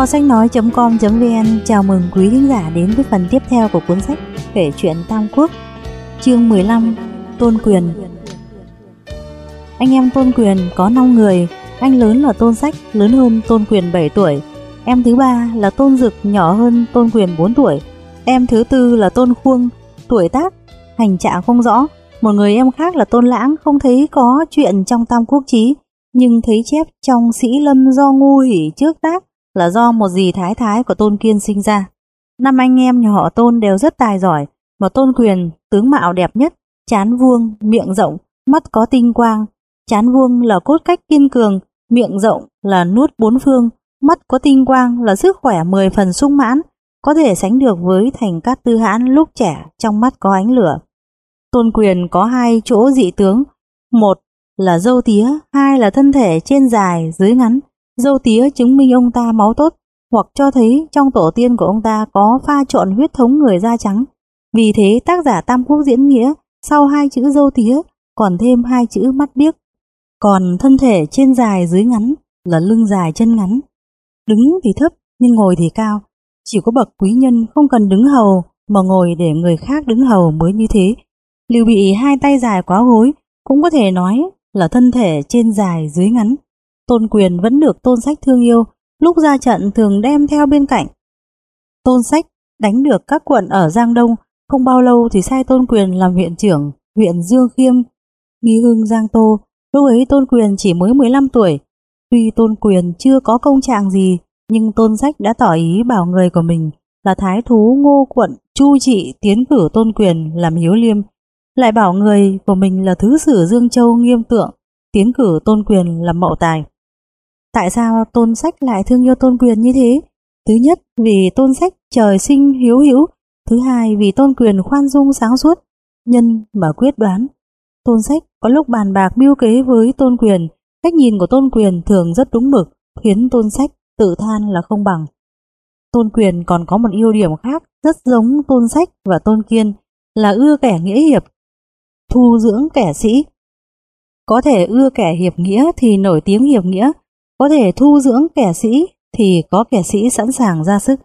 Kho sách nói.com.vn chào mừng quý thính giả đến với phần tiếp theo của cuốn sách kể chuyện Tam Quốc Chương 15 Tôn Quyền. Anh em Tôn Quyền có 5 người Anh lớn là Tôn Sách, lớn hơn Tôn Quyền 7 tuổi. Em thứ ba là Tôn Dực, nhỏ hơn Tôn Quyền 4 tuổi. Em thứ tư là Tôn Khuông, tuổi tác, hành trạng không rõ. Một người em khác là Tôn Lãng không thấy có chuyện trong Tam Quốc Chí Nhưng thấy chép trong sĩ lâm do ngu hỉ trước tác là do một dì thái thái của Tôn Kiên sinh ra. Năm anh em nhà họ Tôn đều rất tài giỏi, mà Tôn Quyền tướng mạo đẹp nhất, chán vuông, miệng rộng, mắt có tinh quang. Chán vuông là cốt cách kiên cường, miệng rộng là nuốt bốn phương, mắt có tinh quang là sức khỏe mười phần sung mãn, có thể sánh được với thành cát tư hãn lúc trẻ trong mắt có ánh lửa. Tôn Quyền có hai chỗ dị tướng, một là dâu tía, hai là thân thể trên dài dưới ngắn, Dâu tía chứng minh ông ta máu tốt, hoặc cho thấy trong tổ tiên của ông ta có pha trộn huyết thống người da trắng. Vì thế tác giả Tam Quốc diễn nghĩa sau hai chữ dâu tía còn thêm hai chữ mắt biếc. Còn thân thể trên dài dưới ngắn là lưng dài chân ngắn. Đứng thì thấp nhưng ngồi thì cao. Chỉ có bậc quý nhân không cần đứng hầu mà ngồi để người khác đứng hầu mới như thế. Lưu bị hai tay dài quá gối cũng có thể nói là thân thể trên dài dưới ngắn. Tôn Quyền vẫn được Tôn Sách thương yêu, lúc ra trận thường đem theo bên cạnh. Tôn Sách đánh được các quận ở Giang Đông, không bao lâu thì sai Tôn Quyền làm huyện trưởng, huyện Dương Khiêm, Nghi Hưng Giang Tô. Lúc ấy Tôn Quyền chỉ mới 15 tuổi. Tuy Tôn Quyền chưa có công trạng gì, nhưng Tôn Sách đã tỏ ý bảo người của mình là thái thú ngô quận Chu Trị tiến cử Tôn Quyền làm hiếu liêm, lại bảo người của mình là thứ sử Dương Châu nghiêm tượng, tiến cử Tôn Quyền làm mậu tài. Tại sao tôn sách lại thương yêu tôn quyền như thế? Thứ nhất vì tôn sách trời sinh hiếu hữu, thứ hai vì tôn quyền khoan dung sáng suốt, nhân mà quyết đoán. Tôn sách có lúc bàn bạc mưu kế với tôn quyền, cách nhìn của tôn quyền thường rất đúng mực, khiến tôn sách tự than là không bằng. Tôn quyền còn có một ưu điểm khác rất giống tôn sách và tôn kiên là ưa kẻ nghĩa hiệp, thu dưỡng kẻ sĩ. Có thể ưa kẻ hiệp nghĩa thì nổi tiếng hiệp nghĩa, có thể thu dưỡng kẻ sĩ thì có kẻ sĩ sẵn sàng ra sức.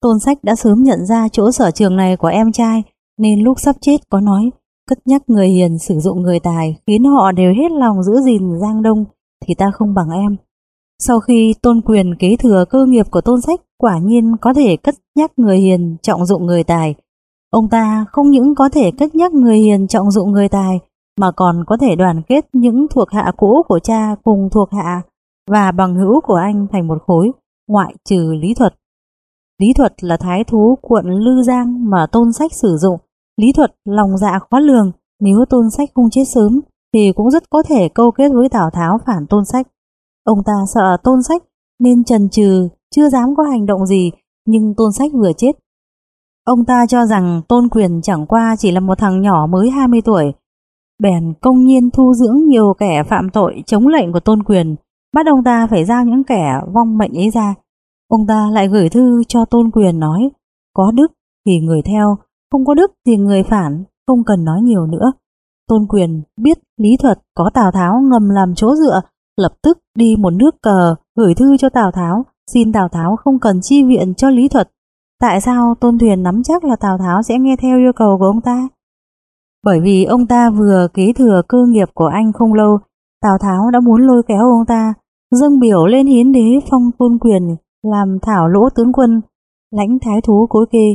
Tôn sách đã sớm nhận ra chỗ sở trường này của em trai, nên lúc sắp chết có nói, cất nhắc người hiền sử dụng người tài khiến họ đều hết lòng giữ gìn Giang Đông thì ta không bằng em. Sau khi tôn quyền kế thừa cơ nghiệp của tôn sách, quả nhiên có thể cất nhắc người hiền trọng dụng người tài. Ông ta không những có thể cất nhắc người hiền trọng dụng người tài, mà còn có thể đoàn kết những thuộc hạ cũ của cha cùng thuộc hạ và bằng hữu của anh thành một khối, ngoại trừ lý thuật. Lý thuật là thái thú quận Lư Giang mà tôn sách sử dụng. Lý thuật lòng dạ khó lường, nếu tôn sách không chết sớm thì cũng rất có thể câu kết với Tào Tháo phản tôn sách. Ông ta sợ tôn sách nên trần trừ, chưa dám có hành động gì, nhưng tôn sách vừa chết. Ông ta cho rằng tôn quyền chẳng qua chỉ là một thằng nhỏ mới 20 tuổi, bèn công nhiên thu dưỡng nhiều kẻ phạm tội chống lệnh của tôn quyền, bắt ông ta phải giao những kẻ vong mệnh ấy ra. Ông ta lại gửi thư cho Tôn Quyền nói, có đức thì người theo, không có đức thì người phản, không cần nói nhiều nữa. Tôn Quyền biết lý thuật có Tào Tháo ngầm làm chỗ dựa, lập tức đi một nước cờ gửi thư cho Tào Tháo, xin Tào Tháo không cần chi viện cho lý thuật. Tại sao Tôn Thuyền nắm chắc là Tào Tháo sẽ nghe theo yêu cầu của ông ta? Bởi vì ông ta vừa kế thừa cơ nghiệp của anh không lâu, Tào Tháo đã muốn lôi kéo ông ta, dâng biểu lên hiến đế phong tôn quyền làm thảo lỗ tướng quân, lãnh thái thú cối kê.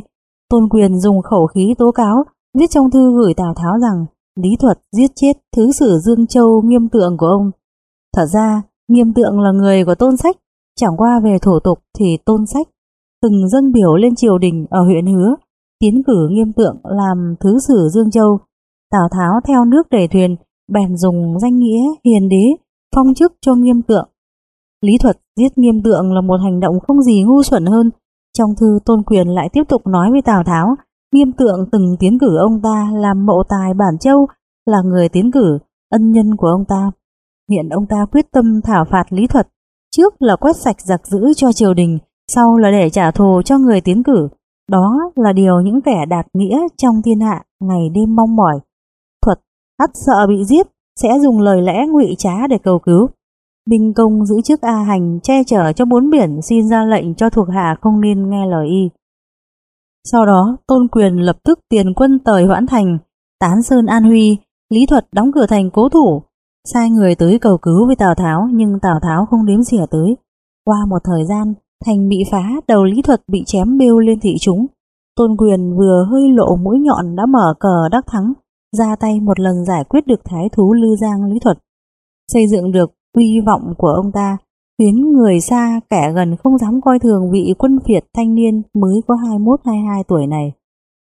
Tôn quyền dùng khẩu khí tố cáo, viết trong thư gửi Tào Tháo rằng lý thuật giết chết thứ sử Dương Châu nghiêm tượng của ông. Thật ra, nghiêm tượng là người của tôn sách, chẳng qua về thủ tục thì tôn sách từng dâng biểu lên triều đình ở huyện Hứa, tiến cử nghiêm tượng làm thứ sử Dương Châu. Tào Tháo theo nước đẩy thuyền, bèn dùng danh nghĩa hiền đế phong chức cho nghiêm tượng. Lý thuật giết nghiêm tượng là một hành động không gì ngu xuẩn hơn. Trong thư Tôn Quyền lại tiếp tục nói với Tào Tháo, nghiêm tượng từng tiến cử ông ta làm mộ tài bản châu, là người tiến cử, ân nhân của ông ta. Hiện ông ta quyết tâm thảo phạt lý thuật, trước là quét sạch giặc dữ cho triều đình, sau là để trả thù cho người tiến cử. Đó là điều những kẻ đạt nghĩa trong thiên hạ ngày đêm mong mỏi ắt sợ bị giết sẽ dùng lời lẽ ngụy trá để cầu cứu. Binh công giữ chức A Hành che chở cho bốn biển xin ra lệnh cho thuộc hạ không nên nghe lời y. Sau đó, Tôn Quyền lập tức tiền quân tời Hoãn Thành, tán Sơn An Huy, Lý Thuật đóng cửa thành cố thủ, sai người tới cầu cứu với Tào Tháo nhưng Tào Tháo không đếm xỉa tới. Qua một thời gian, thành bị phá, đầu Lý Thuật bị chém bêu lên thị chúng. Tôn Quyền vừa hơi lộ mũi nhọn đã mở cờ đắc thắng, ra tay một lần giải quyết được thái thú Lư Giang Lý Thuật. Xây dựng được uy vọng của ông ta, khiến người xa kẻ gần không dám coi thường vị quân phiệt thanh niên mới có 21-22 tuổi này.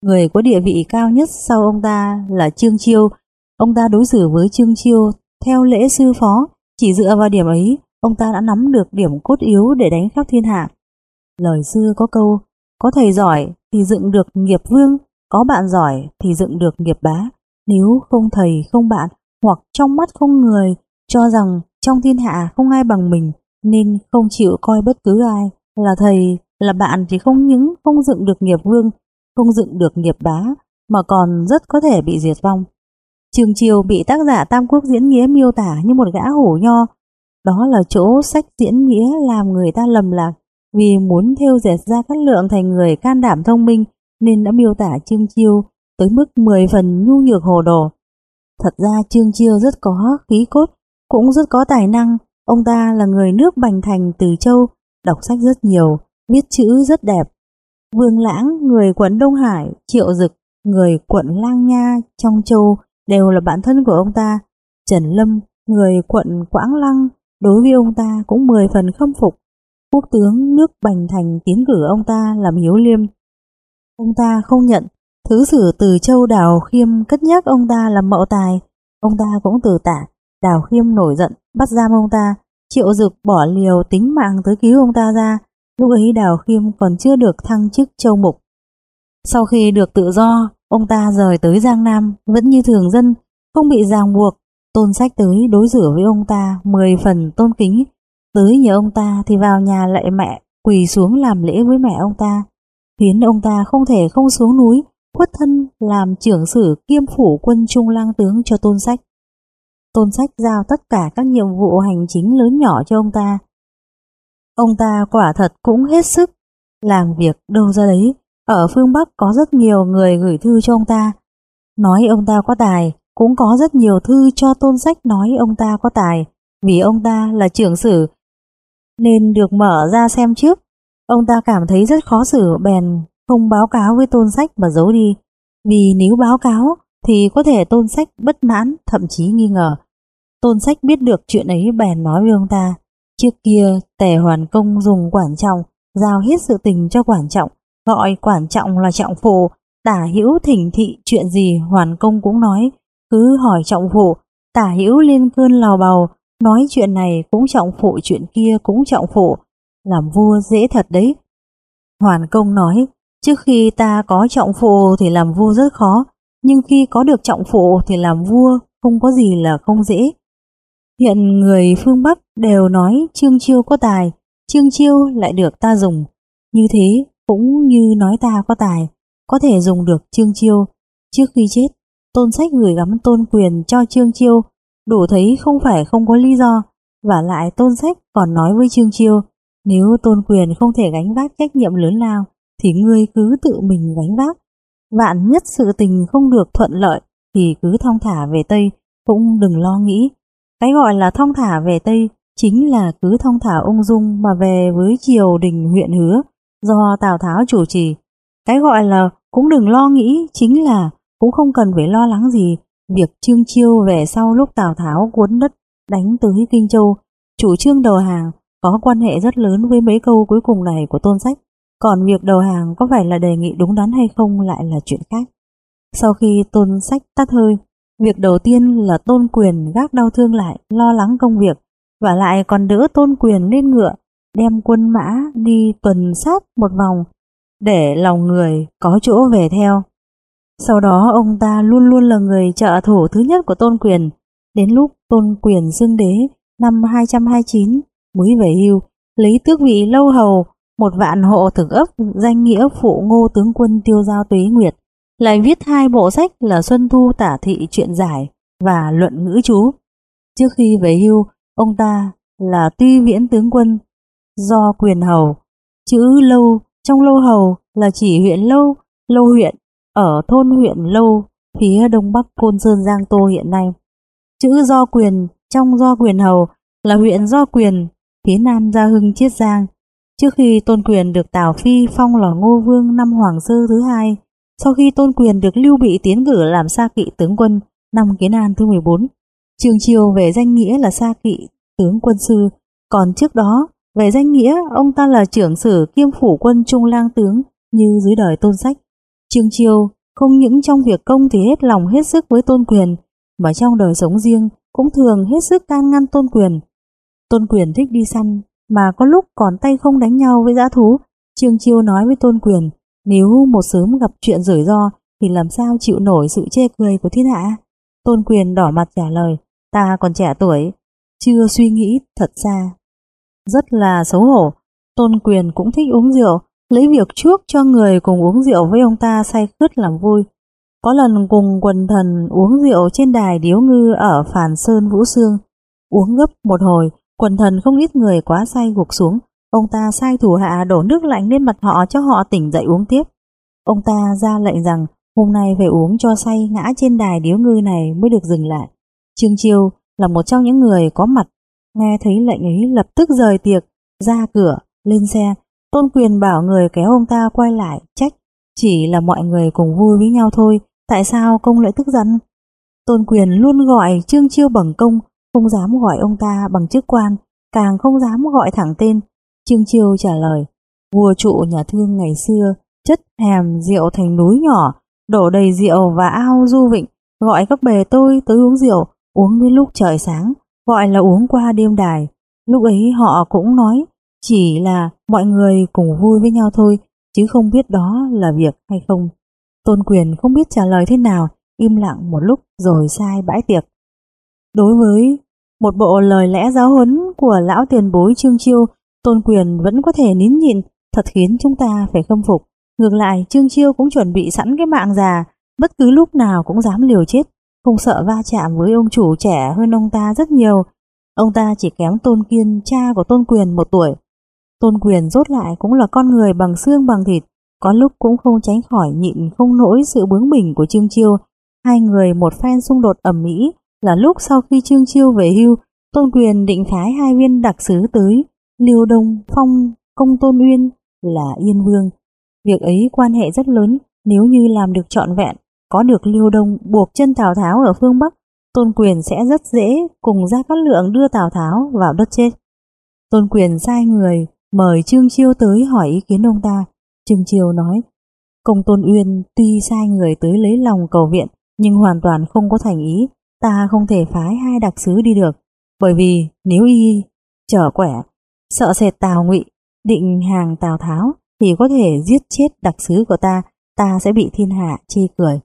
Người có địa vị cao nhất sau ông ta là Trương Chiêu. Ông ta đối xử với Trương Chiêu theo lễ sư phó, chỉ dựa vào điểm ấy, ông ta đã nắm được điểm cốt yếu để đánh khắp thiên hạ. Lời xưa có câu, có thầy giỏi thì dựng được nghiệp vương, có bạn giỏi thì dựng được nghiệp bá. Nếu không thầy không bạn, hoặc trong mắt không người, cho rằng trong thiên hạ không ai bằng mình, nên không chịu coi bất cứ ai là thầy, là bạn thì không những không dựng được nghiệp vương, không dựng được nghiệp bá, mà còn rất có thể bị diệt vong. Trường Triều bị tác giả Tam Quốc diễn nghĩa miêu tả như một gã hổ nho, đó là chỗ sách diễn nghĩa làm người ta lầm lạc, vì muốn theo dệt ra các lượng thành người can đảm thông minh nên đã miêu tả Trương Chiêu tới mức 10 phần nhu nhược hồ đồ. Thật ra Trương Chiêu rất có khí cốt, cũng rất có tài năng, ông ta là người nước Bành Thành từ Châu, đọc sách rất nhiều, biết chữ rất đẹp. Vương Lãng, người quận Đông Hải, Triệu Dực, người quận Lang Nha trong Châu đều là bạn thân của ông ta. Trần Lâm, người quận Quảng Lăng, đối với ông ta cũng mười phần khâm phục. Quốc tướng nước Bành Thành tiến cử ông ta làm hiếu liêm. Ông ta không nhận, thứ sử từ châu Đào Khiêm cất nhắc ông ta làm mậu tài. Ông ta cũng từ tả, Đào Khiêm nổi giận, bắt giam ông ta. Triệu Dực bỏ liều tính mạng tới cứu ông ta ra. Lúc ấy Đào Khiêm còn chưa được thăng chức châu mục. Sau khi được tự do, ông ta rời tới Giang Nam, vẫn như thường dân, không bị ràng buộc. Tôn sách tới đối xử với ông ta 10 phần tôn kính. Tới nhờ ông ta thì vào nhà lạy mẹ, quỳ xuống làm lễ với mẹ ông ta. Khiến ông ta không thể không xuống núi, khuất thân làm trưởng sử kiêm phủ quân trung lang tướng cho tôn sách. Tôn sách giao tất cả các nhiệm vụ hành chính lớn nhỏ cho ông ta. Ông ta quả thật cũng hết sức làm việc đâu ra đấy. Ở phương Bắc có rất nhiều người gửi thư cho ông ta. Nói ông ta có tài, cũng có rất nhiều thư cho tôn sách nói ông ta có tài. Vì ông ta là trưởng sử nên được mở ra xem trước. Ông ta cảm thấy rất khó xử bèn không báo cáo với tôn sách mà giấu đi. Vì nếu báo cáo thì có thể tôn sách bất mãn, thậm chí nghi ngờ. Tôn sách biết được chuyện ấy bèn nói với ông ta. Trước kia tề hoàn công dùng quản trọng, giao hết sự tình cho quản trọng, gọi quản trọng là trọng phụ, tả hữu thỉnh thị chuyện gì hoàn công cũng nói, cứ hỏi trọng phụ, tả hữu lên cơn lào bầu, nói chuyện này cũng trọng phụ chuyện kia cũng trọng phụ, làm vua dễ thật đấy. Hoàn công nói, trước khi ta có trọng phụ thì làm vua rất khó, nhưng khi có được trọng phụ thì làm vua không có gì là không dễ. Hiện người phương Bắc đều nói Trương Chiêu có tài, Trương Chiêu lại được ta dùng. Như thế cũng như nói ta có tài, có thể dùng được Trương Chiêu. Trước khi chết, Tôn Sách gửi gắm tôn quyền cho Trương Chiêu, đủ thấy không phải không có lý do. Và lại Tôn Sách còn nói với Trương Chiêu, nếu tôn quyền không thể gánh vác trách nhiệm lớn lao, thì ngươi cứ tự mình gánh vác. Vạn nhất sự tình không được thuận lợi, thì cứ thong thả về Tây, cũng đừng lo nghĩ. Cái gọi là thong thả về Tây chính là cứ thong thả ung dung mà về với triều đình huyện hứa do Tào Tháo chủ trì. Cái gọi là cũng đừng lo nghĩ chính là cũng không cần phải lo lắng gì việc Trương Chiêu về sau lúc Tào Tháo cuốn đất đánh tới Kinh Châu. Chủ trương đầu hàng có quan hệ rất lớn với mấy câu cuối cùng này của tôn sách. Còn việc đầu hàng có phải là đề nghị đúng đắn hay không lại là chuyện khác. Sau khi tôn sách tắt hơi, việc đầu tiên là tôn quyền gác đau thương lại, lo lắng công việc, và lại còn đỡ tôn quyền lên ngựa, đem quân mã đi tuần sát một vòng, để lòng người có chỗ về theo. Sau đó ông ta luôn luôn là người trợ thủ thứ nhất của tôn quyền, đến lúc tôn quyền xưng đế năm 229 mới về hưu, lấy tước vị lâu hầu một vạn hộ thực ấp danh nghĩa phụ ngô tướng quân tiêu giao tuế nguyệt, lại viết hai bộ sách là Xuân Thu tả thị truyện giải và luận ngữ chú. Trước khi về hưu, ông ta là tuy viễn tướng quân do quyền hầu. Chữ lâu trong lâu hầu là chỉ huyện lâu, lâu huyện ở thôn huyện lâu phía đông bắc Côn Sơn Giang Tô hiện nay. Chữ do quyền trong do quyền hầu là huyện do quyền phía nam Gia Hưng Chiết Giang. Trước khi tôn quyền được Tào Phi phong là ngô vương năm Hoàng Sơ thứ hai, sau khi tôn quyền được Lưu Bị tiến cử làm sa kỵ tướng quân năm Kiến An thứ 14, Trường Triều về danh nghĩa là sa kỵ tướng quân sư, còn trước đó về danh nghĩa ông ta là trưởng sử kiêm phủ quân trung lang tướng như dưới đời tôn sách. Trường Triều không những trong việc công thì hết lòng hết sức với tôn quyền, mà trong đời sống riêng cũng thường hết sức can ngăn tôn quyền. Tôn quyền thích đi săn, mà có lúc còn tay không đánh nhau với dã thú. Trương Chiêu nói với tôn quyền, nếu một sớm gặp chuyện rủi ro thì làm sao chịu nổi sự chê cười của thiên hạ. Tôn quyền đỏ mặt trả lời, ta còn trẻ tuổi, chưa suy nghĩ thật xa. Rất là xấu hổ, tôn quyền cũng thích uống rượu, lấy việc trước cho người cùng uống rượu với ông ta say khướt làm vui. Có lần cùng quần thần uống rượu trên đài điếu ngư ở Phàn Sơn Vũ Sương. Uống gấp một hồi, quần thần không ít người quá say gục xuống. Ông ta sai thủ hạ đổ nước lạnh lên mặt họ cho họ tỉnh dậy uống tiếp. Ông ta ra lệnh rằng hôm nay phải uống cho say ngã trên đài điếu ngư này mới được dừng lại. Trương Chiêu là một trong những người có mặt, nghe thấy lệnh ấy lập tức rời tiệc, ra cửa, lên xe. Tôn quyền bảo người kéo ông ta quay lại, trách. Chỉ là mọi người cùng vui với nhau thôi, Tại sao công lại tức giận? Tôn quyền luôn gọi Trương Chiêu bằng công, không dám gọi ông ta bằng chức quan, càng không dám gọi thẳng tên. Trương Chiêu trả lời, vua trụ nhà thương ngày xưa, chất hèm rượu thành núi nhỏ, đổ đầy rượu và ao du vịnh, gọi các bề tôi tới uống rượu, uống đến lúc trời sáng, gọi là uống qua đêm đài. Lúc ấy họ cũng nói, chỉ là mọi người cùng vui với nhau thôi, chứ không biết đó là việc hay không. Tôn quyền không biết trả lời thế nào, im lặng một lúc rồi sai bãi tiệc. Đối với một bộ lời lẽ giáo huấn của lão tiền bối Trương Chiêu, Tôn quyền vẫn có thể nín nhịn, thật khiến chúng ta phải khâm phục. Ngược lại, Trương Chiêu cũng chuẩn bị sẵn cái mạng già, bất cứ lúc nào cũng dám liều chết, không sợ va chạm với ông chủ trẻ hơn ông ta rất nhiều. Ông ta chỉ kém Tôn Kiên, cha của Tôn Quyền một tuổi. Tôn Quyền rốt lại cũng là con người bằng xương bằng thịt, có lúc cũng không tránh khỏi nhịn không nổi sự bướng bỉnh của Trương Chiêu. Hai người một phen xung đột ẩm mỹ là lúc sau khi Trương Chiêu về hưu, Tôn Quyền định phái hai viên đặc sứ tới Liêu Đông, Phong, Công Tôn Uyên là Yên Vương. Việc ấy quan hệ rất lớn nếu như làm được trọn vẹn, có được Liêu Đông buộc chân Tào Tháo ở phương Bắc, Tôn Quyền sẽ rất dễ cùng ra các lượng đưa Tào Tháo vào đất chết. Tôn Quyền sai người mời Trương Chiêu tới hỏi ý kiến ông ta. Trương Chiêu nói, công tôn uyên tuy sai người tới lấy lòng cầu viện, nhưng hoàn toàn không có thành ý, ta không thể phái hai đặc sứ đi được, bởi vì nếu y trở quẻ, sợ sệt Tào Ngụy, định hàng Tào Tháo, thì có thể giết chết đặc sứ của ta, ta sẽ bị thiên hạ chê cười.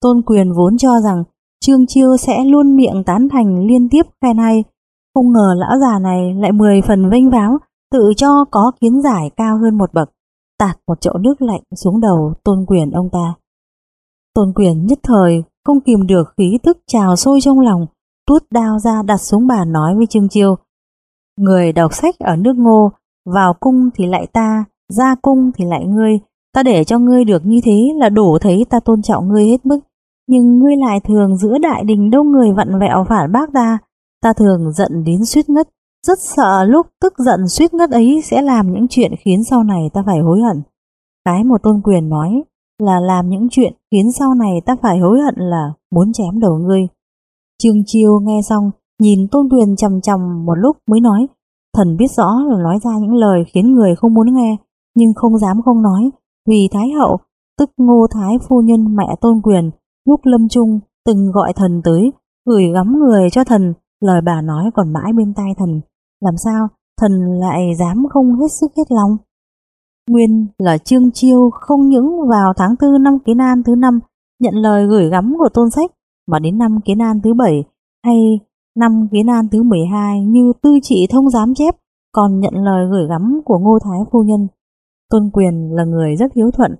Tôn quyền vốn cho rằng Trương Chiêu sẽ luôn miệng tán thành liên tiếp khen hay, không ngờ lão già này lại mười phần vinh váo, tự cho có kiến giải cao hơn một bậc tạt một chậu nước lạnh xuống đầu tôn quyền ông ta. Tôn quyền nhất thời không kìm được khí tức trào sôi trong lòng, tuốt đao ra đặt xuống bàn nói với Trương Chiêu. Người đọc sách ở nước ngô, vào cung thì lại ta, ra cung thì lại ngươi, ta để cho ngươi được như thế là đủ thấy ta tôn trọng ngươi hết mức. Nhưng ngươi lại thường giữa đại đình đông người vặn vẹo phản bác ta, ta thường giận đến suýt ngất, rất sợ lúc tức giận suýt ngất ấy sẽ làm những chuyện khiến sau này ta phải hối hận. Cái một tôn quyền nói là làm những chuyện khiến sau này ta phải hối hận là muốn chém đầu ngươi. Trương Chiêu nghe xong, nhìn tôn quyền chầm chầm một lúc mới nói, thần biết rõ là nói ra những lời khiến người không muốn nghe, nhưng không dám không nói, vì Thái Hậu, tức Ngô Thái Phu Nhân mẹ tôn quyền, lúc lâm trung từng gọi thần tới, gửi gắm người cho thần, lời bà nói còn mãi bên tai thần, làm sao thần lại dám không hết sức hết lòng? Nguyên là Trương Chiêu không những vào tháng tư năm Kiến An thứ năm nhận lời gửi gắm của tôn sách mà đến năm Kiến An thứ bảy hay năm Kiến An thứ 12 như tư trị thông giám chép còn nhận lời gửi gắm của Ngô Thái Phu Nhân. Tôn Quyền là người rất hiếu thuận,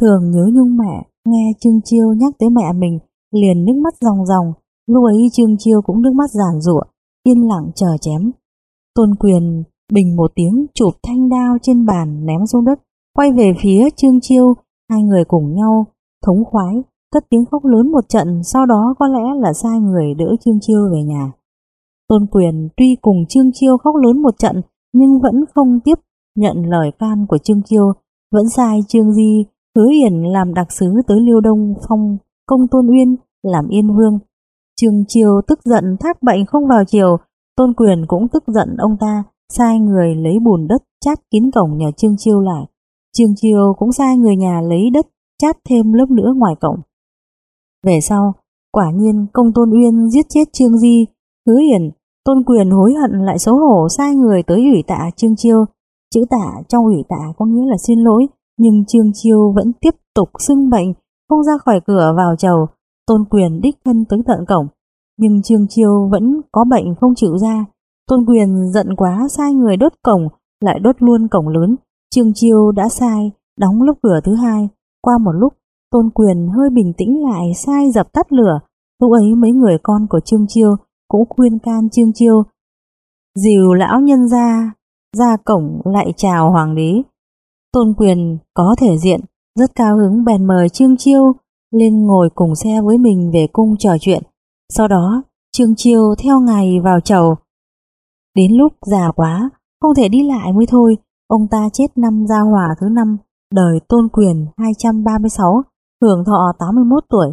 thường nhớ nhung mẹ, nghe Trương Chiêu nhắc tới mẹ mình, liền nước mắt ròng ròng, lúc ấy Trương Chiêu cũng nước mắt giàn rụa, yên lặng chờ chém. Tôn Quyền bình một tiếng chụp thanh đao trên bàn ném xuống đất, quay về phía Trương Chiêu, hai người cùng nhau thống khoái, cất tiếng khóc lớn một trận, sau đó có lẽ là sai người đỡ Trương Chiêu về nhà. Tôn Quyền tuy cùng Trương Chiêu khóc lớn một trận, nhưng vẫn không tiếp nhận lời can của Trương Chiêu, vẫn sai Trương Di hứa hiển làm đặc sứ tới Liêu Đông phong công Tôn Uyên làm Yên Vương. Trương Chiêu tức giận thác bệnh không vào chiều, Tôn Quyền cũng tức giận ông ta, sai người lấy bùn đất chát kín cổng nhà Trương Chiêu lại. Trương Chiêu cũng sai người nhà lấy đất chát thêm lớp nữa ngoài cổng. Về sau, quả nhiên công Tôn Uyên giết chết Trương Di, hứa hiển, Tôn Quyền hối hận lại xấu hổ sai người tới ủy tạ Trương Chiêu. Chữ tạ trong ủy tạ có nghĩa là xin lỗi, nhưng Trương Chiêu vẫn tiếp tục xưng bệnh, không ra khỏi cửa vào chầu. Tôn Quyền đích thân tới tận cổng, nhưng Trương Chiêu vẫn có bệnh không chịu ra. Tôn Quyền giận quá sai người đốt cổng, lại đốt luôn cổng lớn. Trương Chiêu đã sai, đóng lúc cửa thứ hai. Qua một lúc, Tôn Quyền hơi bình tĩnh lại sai dập tắt lửa. Lúc ấy mấy người con của Trương Chiêu cũng khuyên can Trương Chiêu. Dìu lão nhân ra, ra cổng lại chào hoàng đế. Tôn Quyền có thể diện, rất cao hứng bèn mời Trương Chiêu lên ngồi cùng xe với mình về cung trò chuyện. Sau đó, Trương Chiêu theo ngày vào chầu. Đến lúc già quá, không thể đi lại mới thôi, ông ta chết năm Gia hỏa thứ năm, đời Tôn Quyền 236, hưởng thọ 81 tuổi.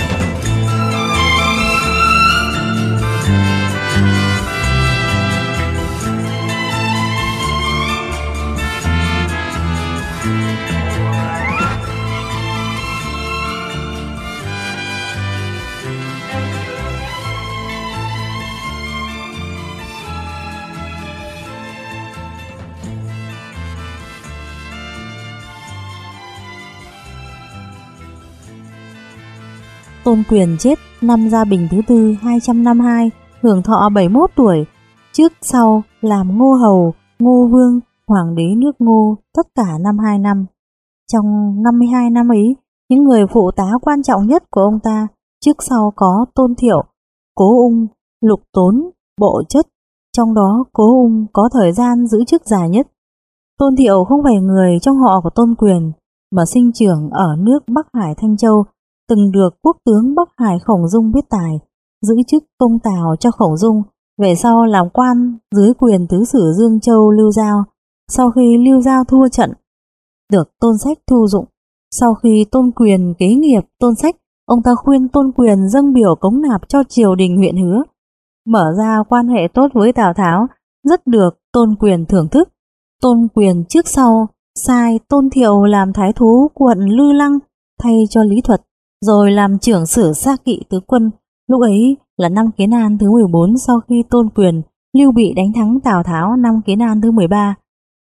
Tôn Quyền chết năm Gia Bình thứ tư 252, hưởng thọ 71 tuổi, trước sau làm ngô hầu, ngô vương, hoàng đế nước ngô tất cả năm 2 năm. Trong 52 năm ấy, những người phụ tá quan trọng nhất của ông ta trước sau có Tôn Thiệu, Cố Ung, Lục Tốn, Bộ Chất, trong đó Cố Ung có thời gian giữ chức dài nhất. Tôn Thiệu không phải người trong họ của Tôn Quyền, mà sinh trưởng ở nước Bắc Hải Thanh Châu từng được quốc tướng Bắc Hải Khổng Dung biết tài, giữ chức công tào cho Khổng Dung, về sau làm quan dưới quyền thứ sử Dương Châu Lưu Giao. Sau khi Lưu Giao thua trận, được Tôn Sách thu dụng. Sau khi Tôn Quyền kế nghiệp Tôn Sách, ông ta khuyên Tôn Quyền dâng biểu cống nạp cho triều đình huyện hứa, mở ra quan hệ tốt với Tào Tháo, rất được Tôn Quyền thưởng thức. Tôn Quyền trước sau sai Tôn Thiệu làm thái thú quận Lư Lăng thay cho Lý Thuật rồi làm trưởng sử xa kỵ tứ quân. Lúc ấy là năm Kiến An thứ 14 sau khi tôn quyền, Lưu Bị đánh thắng Tào Tháo năm Kiến An thứ 13.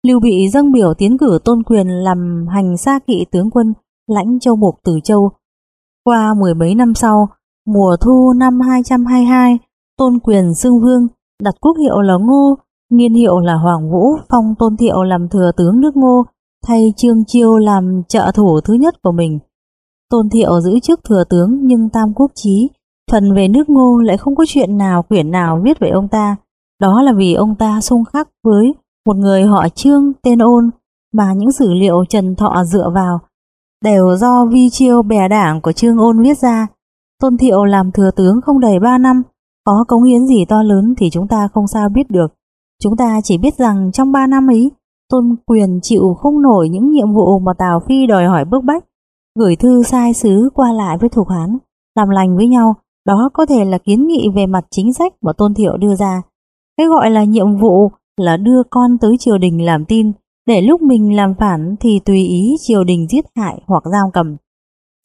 Lưu Bị dâng biểu tiến cử tôn quyền làm hành xa kỵ tướng quân lãnh châu mục Tử Châu. Qua mười mấy năm sau, mùa thu năm 222, tôn quyền xưng vương, đặt quốc hiệu là Ngô, niên hiệu là Hoàng Vũ, phong tôn thiệu làm thừa tướng nước Ngô, thay Trương Chiêu làm trợ thủ thứ nhất của mình. Tôn Thiệu giữ chức thừa tướng nhưng tam quốc chí, phần về nước ngô lại không có chuyện nào quyển nào viết về ông ta. Đó là vì ông ta xung khắc với một người họ Trương tên Ôn mà những sử liệu Trần Thọ dựa vào đều do vi chiêu bè đảng của Trương Ôn viết ra. Tôn Thiệu làm thừa tướng không đầy 3 năm, có cống hiến gì to lớn thì chúng ta không sao biết được. Chúng ta chỉ biết rằng trong 3 năm ấy, Tôn Quyền chịu không nổi những nhiệm vụ mà Tào Phi đòi hỏi bức bách, gửi thư sai sứ qua lại với thuộc hán, làm lành với nhau, đó có thể là kiến nghị về mặt chính sách mà Tôn Thiệu đưa ra. Cái gọi là nhiệm vụ là đưa con tới triều đình làm tin, để lúc mình làm phản thì tùy ý triều đình giết hại hoặc giam cầm.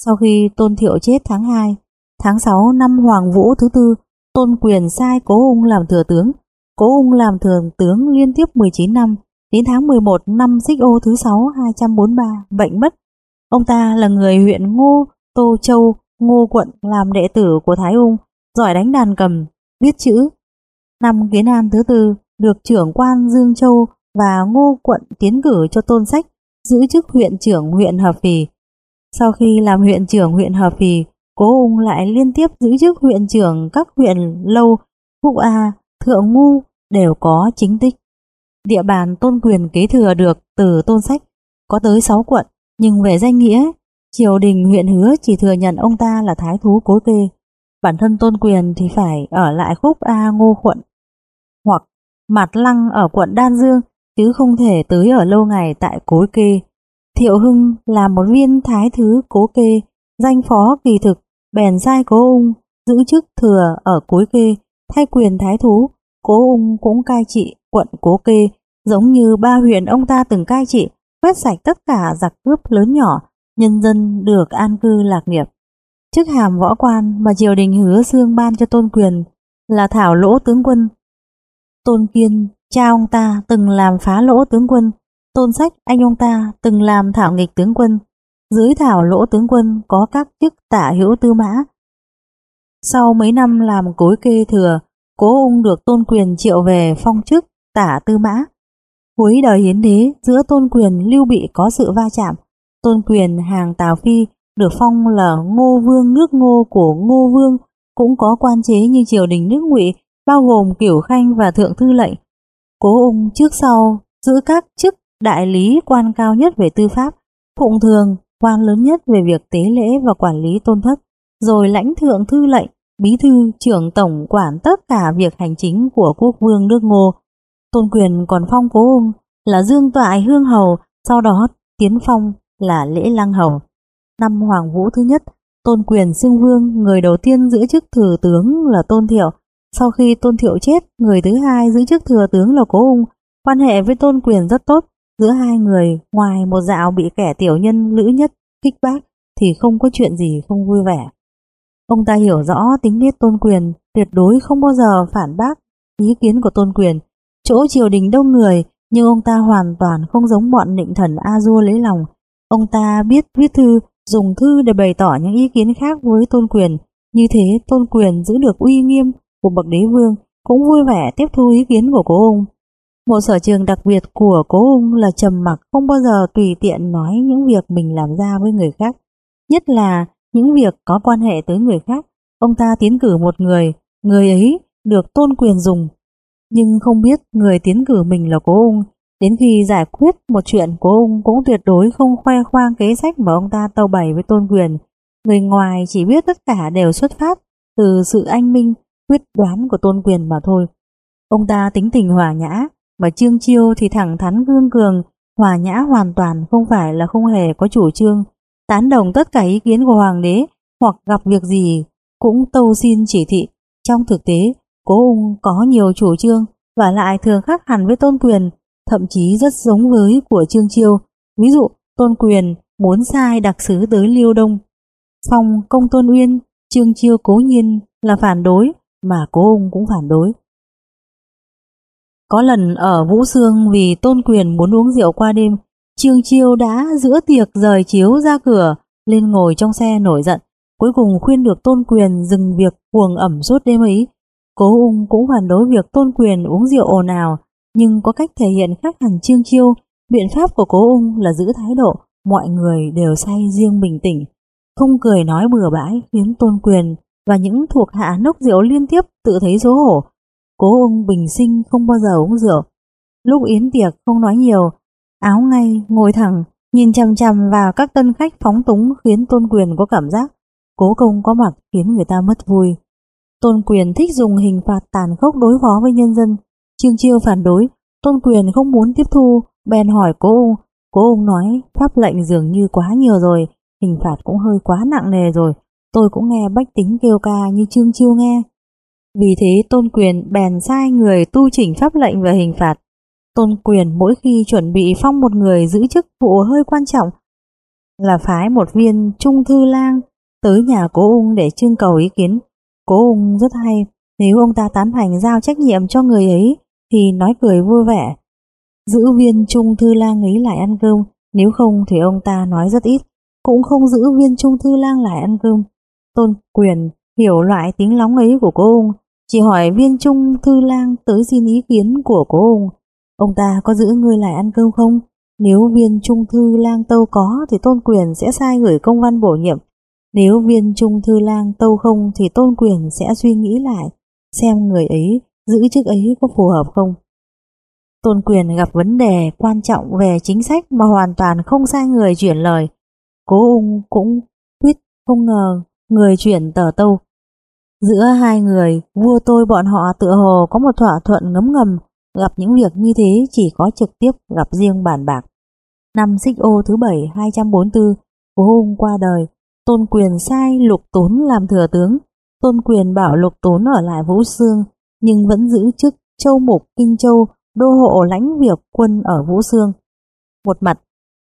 Sau khi Tôn Thiệu chết tháng 2, tháng 6 năm Hoàng Vũ thứ tư, Tôn Quyền sai Cố Ung làm thừa tướng. Cố Ung làm thừa tướng liên tiếp 19 năm, đến tháng 11 năm Xích Ô thứ 6 243 bệnh mất Ông ta là người huyện Ngô, Tô Châu, Ngô quận làm đệ tử của Thái Ung, giỏi đánh đàn cầm, biết chữ. Năm Kiến An thứ tư, được trưởng quan Dương Châu và Ngô quận tiến cử cho tôn sách, giữ chức huyện trưởng huyện Hợp Phì. Sau khi làm huyện trưởng huyện Hợp Phì, Cố Ung lại liên tiếp giữ chức huyện trưởng các huyện Lâu, Phúc A, Thượng Ngu đều có chính tích. Địa bàn tôn quyền kế thừa được từ tôn sách có tới 6 quận, nhưng về danh nghĩa, triều đình huyện hứa chỉ thừa nhận ông ta là thái thú cố kê. Bản thân tôn quyền thì phải ở lại khúc A ngô quận, hoặc mặt lăng ở quận Đan Dương, chứ không thể tới ở lâu ngày tại cối kê. Thiệu Hưng là một viên thái thứ cố kê, danh phó kỳ thực, bèn sai cố ung, giữ chức thừa ở cối kê, thay quyền thái thú, cố ung cũng cai trị quận cố kê, giống như ba huyện ông ta từng cai trị, quét sạch tất cả giặc cướp lớn nhỏ, nhân dân được an cư lạc nghiệp. Chức hàm võ quan mà triều đình hứa xương ban cho tôn quyền là thảo lỗ tướng quân. Tôn Kiên, cha ông ta từng làm phá lỗ tướng quân, tôn sách anh ông ta từng làm thảo nghịch tướng quân. Dưới thảo lỗ tướng quân có các chức tả hữu tư mã. Sau mấy năm làm cối kê thừa, cố ung được tôn quyền triệu về phong chức tả tư mã. Cuối đời hiến đế, giữa tôn quyền lưu bị có sự va chạm. Tôn quyền hàng Tào Phi được phong là ngô vương nước ngô của ngô vương, cũng có quan chế như triều đình nước ngụy, bao gồm cửu khanh và thượng thư lệnh. Cố ung trước sau giữ các chức đại lý quan cao nhất về tư pháp, phụng thường quan lớn nhất về việc tế lễ và quản lý tôn thất, rồi lãnh thượng thư lệnh, bí thư trưởng tổng quản tất cả việc hành chính của quốc vương nước ngô, Tôn quyền còn phong cố ung là dương toại hương hầu, sau đó tiến phong là lễ lăng hầu. Năm Hoàng Vũ thứ nhất, Tôn quyền xưng vương, người đầu tiên giữ chức thừa tướng là Tôn Thiệu. Sau khi Tôn Thiệu chết, người thứ hai giữ chức thừa tướng là Cố Ung. Quan hệ với Tôn quyền rất tốt, giữa hai người ngoài một dạo bị kẻ tiểu nhân lữ nhất kích bác thì không có chuyện gì không vui vẻ. Ông ta hiểu rõ tính nết Tôn quyền, tuyệt đối không bao giờ phản bác ý kiến của Tôn quyền, Chỗ triều đình đông người, nhưng ông ta hoàn toàn không giống bọn nịnh thần A-dua lấy lòng. Ông ta biết viết thư, dùng thư để bày tỏ những ý kiến khác với tôn quyền. Như thế tôn quyền giữ được uy nghiêm của bậc đế vương, cũng vui vẻ tiếp thu ý kiến của cố ung. Một sở trường đặc biệt của cố ung là trầm mặc không bao giờ tùy tiện nói những việc mình làm ra với người khác. Nhất là những việc có quan hệ tới người khác. Ông ta tiến cử một người, người ấy được tôn quyền dùng nhưng không biết người tiến cử mình là cố ung. Đến khi giải quyết một chuyện cố ung cũng tuyệt đối không khoe khoang kế sách mà ông ta tâu bày với tôn quyền. Người ngoài chỉ biết tất cả đều xuất phát từ sự anh minh, quyết đoán của tôn quyền mà thôi. Ông ta tính tình hòa nhã, mà Trương Chiêu thì thẳng thắn gương cường, hòa nhã hoàn toàn không phải là không hề có chủ trương, tán đồng tất cả ý kiến của hoàng đế hoặc gặp việc gì cũng tâu xin chỉ thị. Trong thực tế, Cố ung có nhiều chủ trương và lại thường khác hẳn với tôn quyền, thậm chí rất giống với của Trương Chiêu. Ví dụ, tôn quyền muốn sai đặc sứ tới Liêu Đông. Phong công tôn uyên, Trương Chiêu cố nhiên là phản đối, mà cố ung cũng phản đối. Có lần ở Vũ Sương vì tôn quyền muốn uống rượu qua đêm, Trương Chiêu đã giữa tiệc rời chiếu ra cửa, lên ngồi trong xe nổi giận. Cuối cùng khuyên được tôn quyền dừng việc cuồng ẩm suốt đêm ấy Cố ung cũng phản đối việc tôn quyền uống rượu ồn ào, nhưng có cách thể hiện khác hẳn trương chiêu. Biện pháp của cố ung là giữ thái độ, mọi người đều say riêng bình tĩnh, không cười nói bừa bãi khiến tôn quyền và những thuộc hạ nốc rượu liên tiếp tự thấy xấu hổ. Cố ung bình sinh không bao giờ uống rượu. Lúc yến tiệc không nói nhiều, áo ngay, ngồi thẳng, nhìn chằm chằm vào các tân khách phóng túng khiến tôn quyền có cảm giác cố công có mặt khiến người ta mất vui. Tôn Quyền thích dùng hình phạt tàn khốc đối phó với nhân dân. Trương Chiêu phản đối, Tôn Quyền không muốn tiếp thu, bèn hỏi cố ung. Cố ung nói pháp lệnh dường như quá nhiều rồi, hình phạt cũng hơi quá nặng nề rồi. Tôi cũng nghe bách tính kêu ca như Trương Chiêu nghe. Vì thế Tôn Quyền bèn sai người tu chỉnh pháp lệnh và hình phạt. Tôn Quyền mỗi khi chuẩn bị phong một người giữ chức vụ hơi quan trọng là phái một viên trung thư lang tới nhà cố ung để trưng cầu ý kiến. Cố ung rất hay, nếu ông ta tán thành giao trách nhiệm cho người ấy thì nói cười vui vẻ. Giữ viên trung thư lang ấy lại ăn cơm, nếu không thì ông ta nói rất ít, cũng không giữ viên trung thư lang lại ăn cơm. Tôn quyền hiểu loại tiếng lóng ấy của cố ung, chỉ hỏi viên trung thư lang tới xin ý kiến của cố ung. Ông ta có giữ người lại ăn cơm không? Nếu viên trung thư lang tâu có thì tôn quyền sẽ sai gửi công văn bổ nhiệm nếu viên trung thư lang tâu không thì tôn quyền sẽ suy nghĩ lại xem người ấy giữ chức ấy có phù hợp không. Tôn Quyền gặp vấn đề quan trọng về chính sách mà hoàn toàn không sai người chuyển lời. Cố ung cũng quyết không ngờ người chuyển tờ tâu. Giữa hai người, vua tôi bọn họ tựa hồ có một thỏa thuận ngấm ngầm, gặp những việc như thế chỉ có trực tiếp gặp riêng bản bạc. Năm xích ô thứ bảy 244, cố ung qua đời, Tôn Quyền sai Lục Tốn làm thừa tướng. Tôn Quyền bảo Lục Tốn ở lại Vũ Sương, nhưng vẫn giữ chức Châu Mục Kinh Châu, đô hộ lãnh việc quân ở Vũ Sương. Một mặt,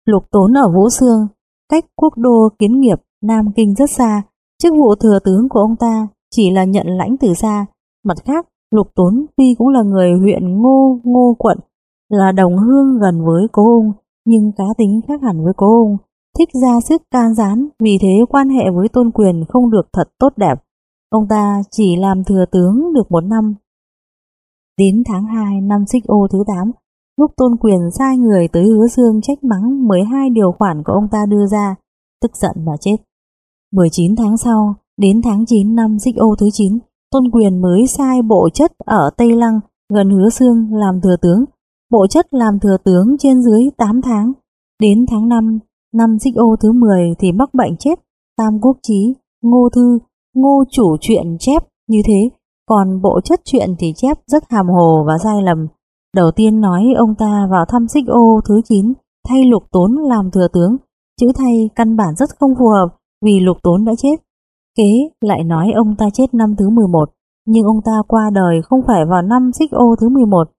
Lục Tốn ở Vũ Sương, cách quốc đô kiến nghiệp Nam Kinh rất xa, chức vụ thừa tướng của ông ta chỉ là nhận lãnh từ xa. Mặt khác, Lục Tốn tuy cũng là người huyện Ngô Ngô quận, là đồng hương gần với cố ung, nhưng cá tính khác hẳn với cố ung, thích ra sức can gián, vì thế quan hệ với tôn quyền không được thật tốt đẹp. Ông ta chỉ làm thừa tướng được một năm. Đến tháng 2 năm xích ô thứ 8, lúc tôn quyền sai người tới hứa xương trách mắng 12 điều khoản của ông ta đưa ra, tức giận mà chết. 19 tháng sau, đến tháng 9 năm xích ô thứ 9, tôn quyền mới sai bộ chất ở Tây Lăng gần hứa xương làm thừa tướng. Bộ chất làm thừa tướng trên dưới 8 tháng. Đến tháng 5 Năm xích ô thứ 10 thì mắc bệnh chết, Tam Quốc Chí, Ngô Thư, Ngô chủ chuyện chép như thế, còn bộ chất chuyện thì chép rất hàm hồ và sai lầm. Đầu tiên nói ông ta vào thăm xích ô thứ 9 thay lục tốn làm thừa tướng, chữ thay căn bản rất không phù hợp vì lục tốn đã chết. Kế lại nói ông ta chết năm thứ 11, nhưng ông ta qua đời không phải vào năm xích ô thứ 11,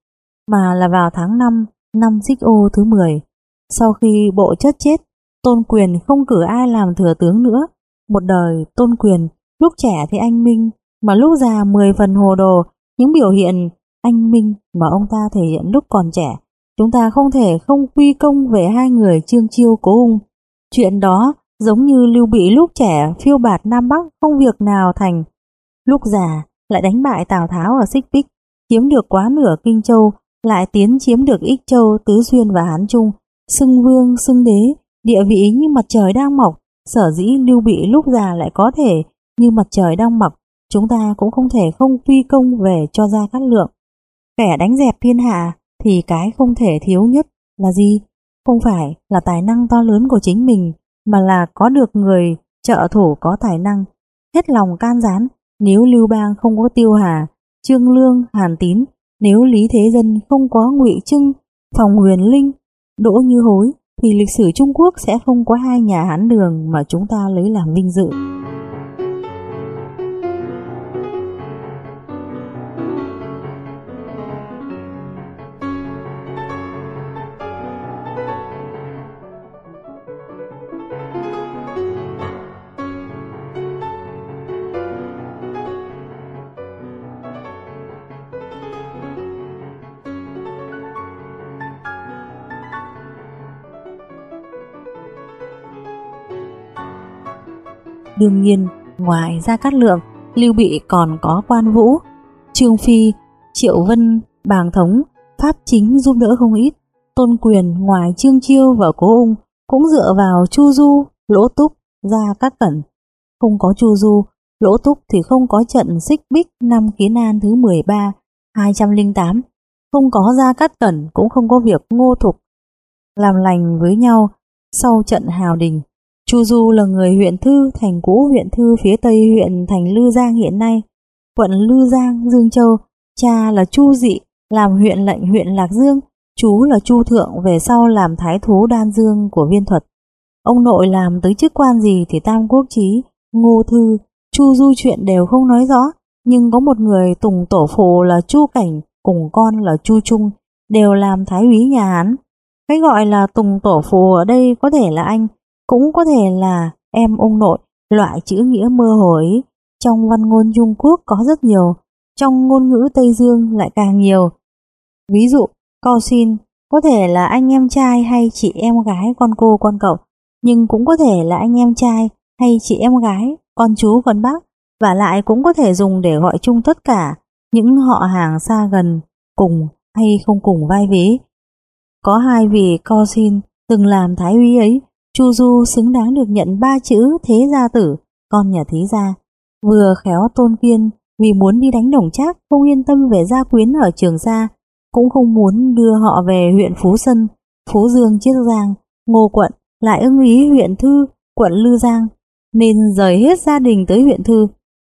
mà là vào tháng 5 năm xích ô thứ 10. Sau khi bộ chất chết, Tôn Quyền không cử ai làm thừa tướng nữa. Một đời Tôn Quyền lúc trẻ thì anh Minh, mà lúc già mười phần hồ đồ, những biểu hiện anh Minh mà ông ta thể hiện lúc còn trẻ. Chúng ta không thể không quy công về hai người Trương Chiêu Cố Ung. Chuyện đó giống như Lưu Bị lúc trẻ phiêu bạt Nam Bắc không việc nào thành. Lúc già lại đánh bại Tào Tháo ở Xích Bích, chiếm được quá nửa Kinh Châu, lại tiến chiếm được Ích Châu, Tứ Xuyên và Hán Trung, xưng vương, xưng đế, Địa vị như mặt trời đang mọc, sở dĩ lưu bị lúc già lại có thể như mặt trời đang mọc, chúng ta cũng không thể không quy công về cho ra cát lượng. Kẻ đánh dẹp thiên hạ thì cái không thể thiếu nhất là gì? Không phải là tài năng to lớn của chính mình, mà là có được người trợ thủ có tài năng, hết lòng can gián. Nếu Lưu Bang không có Tiêu Hà, Trương Lương, Hàn Tín, nếu Lý Thế Dân không có Ngụy Trưng, Phòng Huyền Linh, Đỗ Như Hối, thì lịch sử Trung Quốc sẽ không có hai nhà Hán đường mà chúng ta lấy làm vinh dự. Đương nhiên, ngoài Gia Cát Lượng, Lưu Bị còn có Quan Vũ, Trương Phi, Triệu Vân, Bàng Thống, Pháp Chính giúp đỡ không ít. Tôn Quyền ngoài Trương Chiêu và Cố Ung cũng dựa vào Chu Du, Lỗ Túc, Gia Cát Cẩn. Không có Chu Du, Lỗ Túc thì không có trận xích bích năm Kiến An thứ 13, 208. Không có Gia Cát Cẩn cũng không có việc ngô thục làm lành với nhau sau trận hào đình. Chu Du là người huyện Thư, thành cũ huyện Thư phía tây huyện thành Lư Giang hiện nay, quận Lư Giang, Dương Châu. Cha là Chu Dị, làm huyện lệnh huyện Lạc Dương, chú là Chu Thượng về sau làm thái thú đan dương của viên thuật. Ông nội làm tới chức quan gì thì Tam Quốc Chí, Ngô Thư, Chu Du chuyện đều không nói rõ, nhưng có một người tùng tổ phụ là Chu Cảnh cùng con là Chu Trung đều làm thái úy nhà Hán. Cái gọi là tùng tổ phụ ở đây có thể là anh, cũng có thể là em ông nội, loại chữ nghĩa mơ hồ ấy. Trong văn ngôn Trung Quốc có rất nhiều, trong ngôn ngữ Tây Dương lại càng nhiều. Ví dụ, co xin có thể là anh em trai hay chị em gái con cô con cậu, nhưng cũng có thể là anh em trai hay chị em gái, con chú con bác, và lại cũng có thể dùng để gọi chung tất cả những họ hàng xa gần, cùng hay không cùng vai vế. Có hai vị co xin từng làm thái úy ấy Chu Du xứng đáng được nhận ba chữ thế gia tử, con nhà thế gia. Vừa khéo tôn kiên vì muốn đi đánh đồng trác không yên tâm về gia quyến ở trường gia, cũng không muốn đưa họ về huyện Phú Sân, Phú Dương Chiết Giang, Ngô Quận, lại ưng ý huyện Thư, quận Lư Giang, nên rời hết gia đình tới huyện Thư.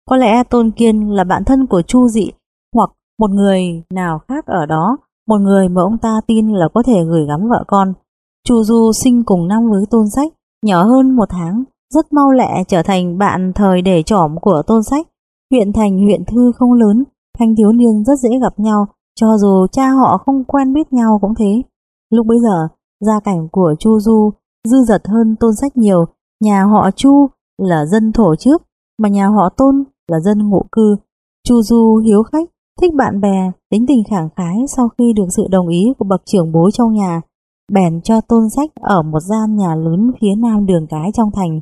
Có lẽ Tôn Kiên là bạn thân của Chu Dị hoặc một người nào khác ở đó, một người mà ông ta tin là có thể gửi gắm vợ con. Chu Du sinh cùng năm với Tôn Sách, nhỏ hơn một tháng, rất mau lẹ trở thành bạn thời để trỏm của Tôn Sách. Huyện thành huyện Thư không lớn, thanh thiếu niên rất dễ gặp nhau, cho dù cha họ không quen biết nhau cũng thế. Lúc bấy giờ, gia cảnh của Chu Du dư dật hơn Tôn Sách nhiều, nhà họ Chu là dân thổ trước, mà nhà họ Tôn là dân ngụ cư. Chu Du hiếu khách, thích bạn bè, tính tình khẳng khái sau khi được sự đồng ý của bậc trưởng bối trong nhà, bèn cho Tôn Sách ở một gian nhà lớn phía nam đường cái trong thành.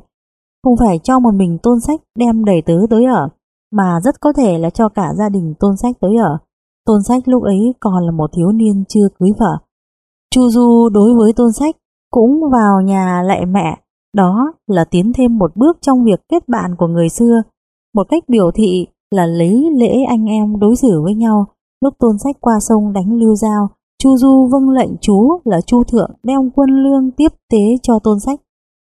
Không phải cho một mình Tôn Sách đem đầy tớ tới ở, mà rất có thể là cho cả gia đình Tôn Sách tới ở. Tôn Sách lúc ấy còn là một thiếu niên chưa cưới vợ. Chu Du đối với Tôn Sách cũng vào nhà lại mẹ, đó là tiến thêm một bước trong việc kết bạn của người xưa, một cách biểu thị là lấy lễ anh em đối xử với nhau. Lúc Tôn Sách qua sông đánh lưu giao, Chu Du vâng lệnh chú là Chu Thượng đem quân lương tiếp tế cho Tôn Sách.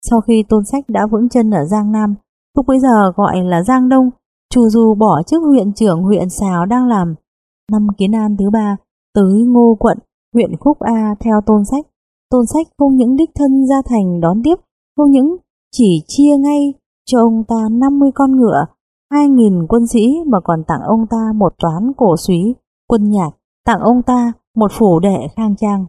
Sau khi Tôn Sách đã vững chân ở Giang Nam, lúc bấy giờ gọi là Giang Đông, Chu Du bỏ chức huyện trưởng huyện Sào đang làm. Năm Kiến An thứ ba, tới Ngô Quận, huyện Khúc A theo Tôn Sách. Tôn Sách không những đích thân ra thành đón tiếp, không những chỉ chia ngay cho ông ta 50 con ngựa, 2.000 quân sĩ mà còn tặng ông ta một toán cổ suý, quân nhạc, tặng ông ta một phủ đệ khang trang.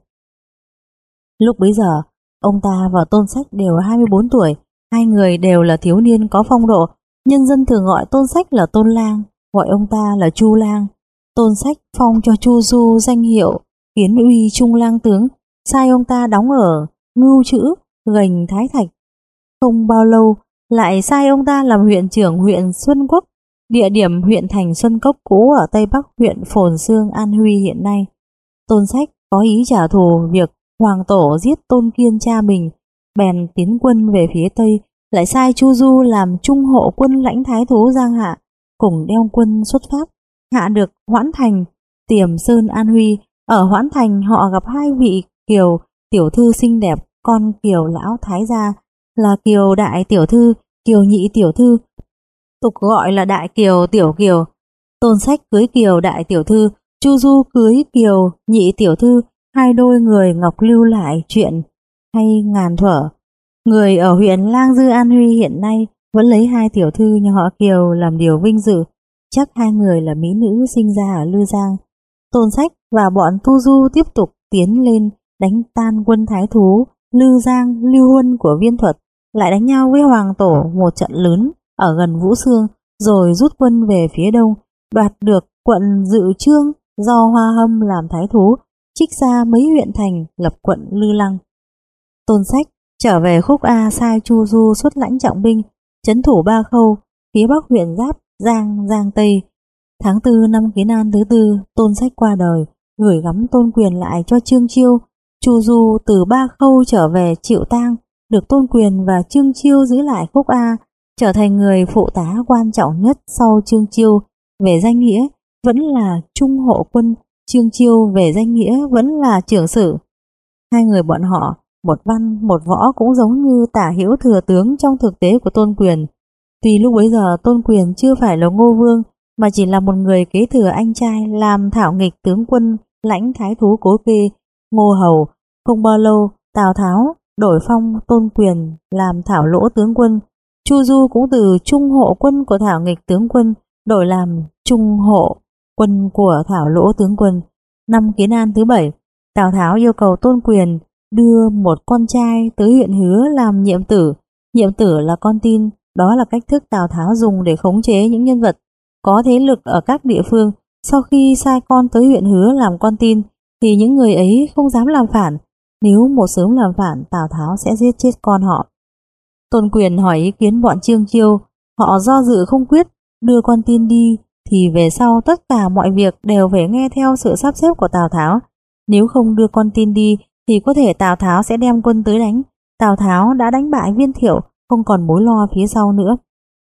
Lúc bấy giờ, ông ta và Tôn Sách đều 24 tuổi, hai người đều là thiếu niên có phong độ, nhân dân thường gọi Tôn Sách là Tôn Lang, gọi ông ta là Chu Lang. Tôn Sách phong cho Chu Du danh hiệu Kiến uy Trung Lang tướng, sai ông ta đóng ở Ngưu Chữ, Gành Thái Thạch. Không bao lâu, lại sai ông ta làm huyện trưởng huyện Xuân Quốc, địa điểm huyện thành Xuân Cốc cũ ở Tây Bắc huyện Phồn Sương An Huy hiện nay. Tôn Sách có ý trả thù việc Hoàng Tổ giết Tôn Kiên cha mình, bèn tiến quân về phía Tây, lại sai Chu Du làm trung hộ quân lãnh thái thú Giang Hạ, cùng đeo quân xuất phát, hạ được Hoãn Thành, Tiềm Sơn An Huy. Ở Hoãn Thành họ gặp hai vị kiều tiểu thư xinh đẹp, con kiều lão thái gia, là kiều đại tiểu thư, kiều nhị tiểu thư, tục gọi là đại kiều tiểu kiều. Tôn sách cưới kiều đại tiểu thư, Chu Du cưới kiều nhị tiểu thư, hai đôi người ngọc lưu lại chuyện hay ngàn thuở. Người ở huyện Lang Dư An Huy hiện nay vẫn lấy hai tiểu thư nhà họ Kiều làm điều vinh dự, chắc hai người là mỹ nữ sinh ra ở Lư Giang. Tôn Sách và bọn Tu Du tiếp tục tiến lên đánh tan quân thái thú Lư Giang, Lưu Huân của Viên Thuật, lại đánh nhau với Hoàng Tổ một trận lớn ở gần Vũ Sương, rồi rút quân về phía đông, đoạt được quận Dự Trương do Hoa Hâm làm thái thú, trích ra mấy huyện thành lập quận Lư Lăng. Tôn Sách trở về khúc A sai Chu Du xuất lãnh trọng binh, chấn thủ ba khâu, phía bắc huyện Giáp, Giang, Giang Tây. Tháng 4 năm Kiến An thứ tư, Tôn Sách qua đời, gửi gắm tôn quyền lại cho Trương Chiêu. Chu Du từ ba khâu trở về chịu tang, được tôn quyền và Trương Chiêu giữ lại khúc A, trở thành người phụ tá quan trọng nhất sau Trương Chiêu. Về danh nghĩa, vẫn là trung hộ quân, Trương Chiêu về danh nghĩa vẫn là trưởng sử. Hai người bọn họ, một văn, một võ cũng giống như tả hữu thừa tướng trong thực tế của tôn quyền. Tuy lúc bấy giờ tôn quyền chưa phải là ngô vương, mà chỉ là một người kế thừa anh trai làm thảo nghịch tướng quân lãnh thái thú cố kê, ngô hầu. Không bao lâu, Tào Tháo đổi phong tôn quyền làm thảo lỗ tướng quân. Chu Du cũng từ trung hộ quân của thảo nghịch tướng quân đổi làm trung hộ quân của Thảo Lỗ tướng quân. Năm Kiến An thứ bảy, Tào Tháo yêu cầu Tôn Quyền đưa một con trai tới huyện Hứa làm nhiệm tử. Nhiệm tử là con tin, đó là cách thức Tào Tháo dùng để khống chế những nhân vật có thế lực ở các địa phương. Sau khi sai con tới huyện Hứa làm con tin, thì những người ấy không dám làm phản. Nếu một sớm làm phản, Tào Tháo sẽ giết chết con họ. Tôn Quyền hỏi ý kiến bọn Trương Chiêu, họ do dự không quyết, đưa con tin đi thì về sau tất cả mọi việc đều phải nghe theo sự sắp xếp của Tào Tháo. Nếu không đưa con tin đi thì có thể Tào Tháo sẽ đem quân tới đánh. Tào Tháo đã đánh bại viên thiệu, không còn mối lo phía sau nữa.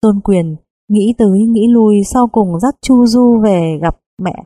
Tôn Quyền nghĩ tới nghĩ lui sau cùng dắt Chu Du về gặp mẹ.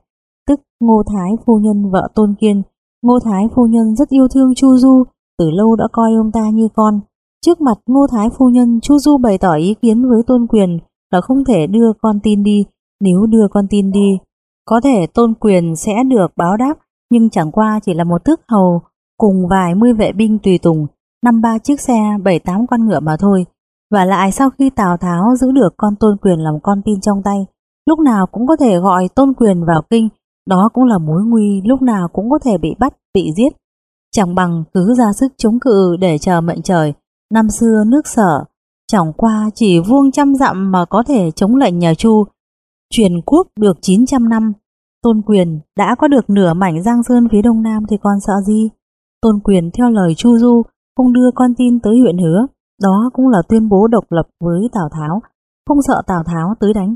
tức Ngô Thái phu nhân vợ Tôn Kiên. Ngô Thái phu nhân rất yêu thương Chu Du, từ lâu đã coi ông ta như con. Trước mặt Ngô Thái phu nhân, Chu Du bày tỏ ý kiến với Tôn Quyền là không thể đưa con tin đi, nếu đưa con tin đi, có thể Tôn Quyền sẽ được báo đáp, nhưng chẳng qua chỉ là một tước hầu cùng vài mươi vệ binh tùy tùng, năm ba chiếc xe, bảy tám con ngựa mà thôi. Và lại sau khi Tào Tháo giữ được con Tôn Quyền làm con tin trong tay, lúc nào cũng có thể gọi Tôn Quyền vào kinh, đó cũng là mối nguy lúc nào cũng có thể bị bắt, bị giết. Chẳng bằng cứ ra sức chống cự để chờ mệnh trời. Năm xưa nước sở, chẳng qua chỉ vuông trăm dặm mà có thể chống lệnh nhà Chu. Truyền quốc được 900 năm, Tôn Quyền đã có được nửa mảnh Giang Sơn phía đông nam thì còn sợ gì? Tôn Quyền theo lời Chu Du không đưa con tin tới huyện hứa. Đó cũng là tuyên bố độc lập với Tào Tháo, không sợ Tào Tháo tới đánh.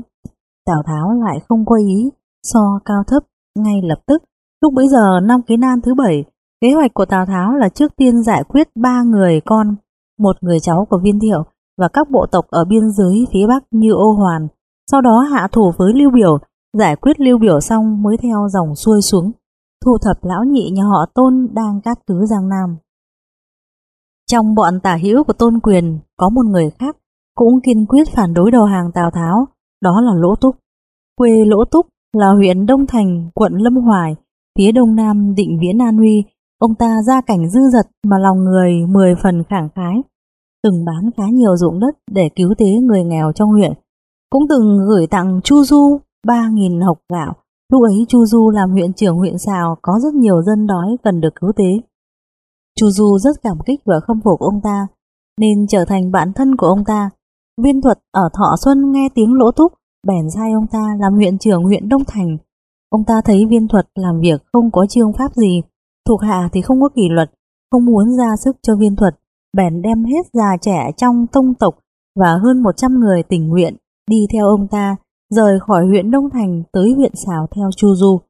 Tào Tháo lại không có ý, so cao thấp ngay lập tức. Lúc bấy giờ năm kế nan thứ bảy, kế hoạch của Tào Tháo là trước tiên giải quyết ba người con, một người cháu của Viên Thiệu và các bộ tộc ở biên giới phía Bắc như Ô Hoàn. Sau đó hạ thủ với Lưu Biểu, giải quyết Lưu Biểu xong mới theo dòng xuôi xuống, thu thập lão nhị nhà họ Tôn đang cát cứ Giang Nam. Trong bọn tả hữu của Tôn Quyền có một người khác cũng kiên quyết phản đối đầu hàng Tào Tháo, đó là Lỗ Túc. Quê Lỗ Túc là huyện Đông Thành, quận Lâm Hoài, phía đông nam định viễn An Huy. Ông ta ra cảnh dư dật mà lòng người mười phần khẳng khái. Từng bán khá nhiều ruộng đất để cứu tế người nghèo trong huyện. Cũng từng gửi tặng Chu Du 3.000 hộp gạo. Lúc ấy Chu Du làm huyện trưởng huyện Sào có rất nhiều dân đói cần được cứu tế. Chu Du rất cảm kích và khâm phục ông ta, nên trở thành bạn thân của ông ta. Viên thuật ở Thọ Xuân nghe tiếng lỗ túc, bèn sai ông ta làm huyện trưởng huyện Đông Thành. Ông ta thấy viên thuật làm việc không có chương pháp gì, thuộc hạ thì không có kỷ luật, không muốn ra sức cho viên thuật, bèn đem hết già trẻ trong tông tộc và hơn 100 người tình nguyện đi theo ông ta, rời khỏi huyện Đông Thành tới huyện Sào theo Chu Du.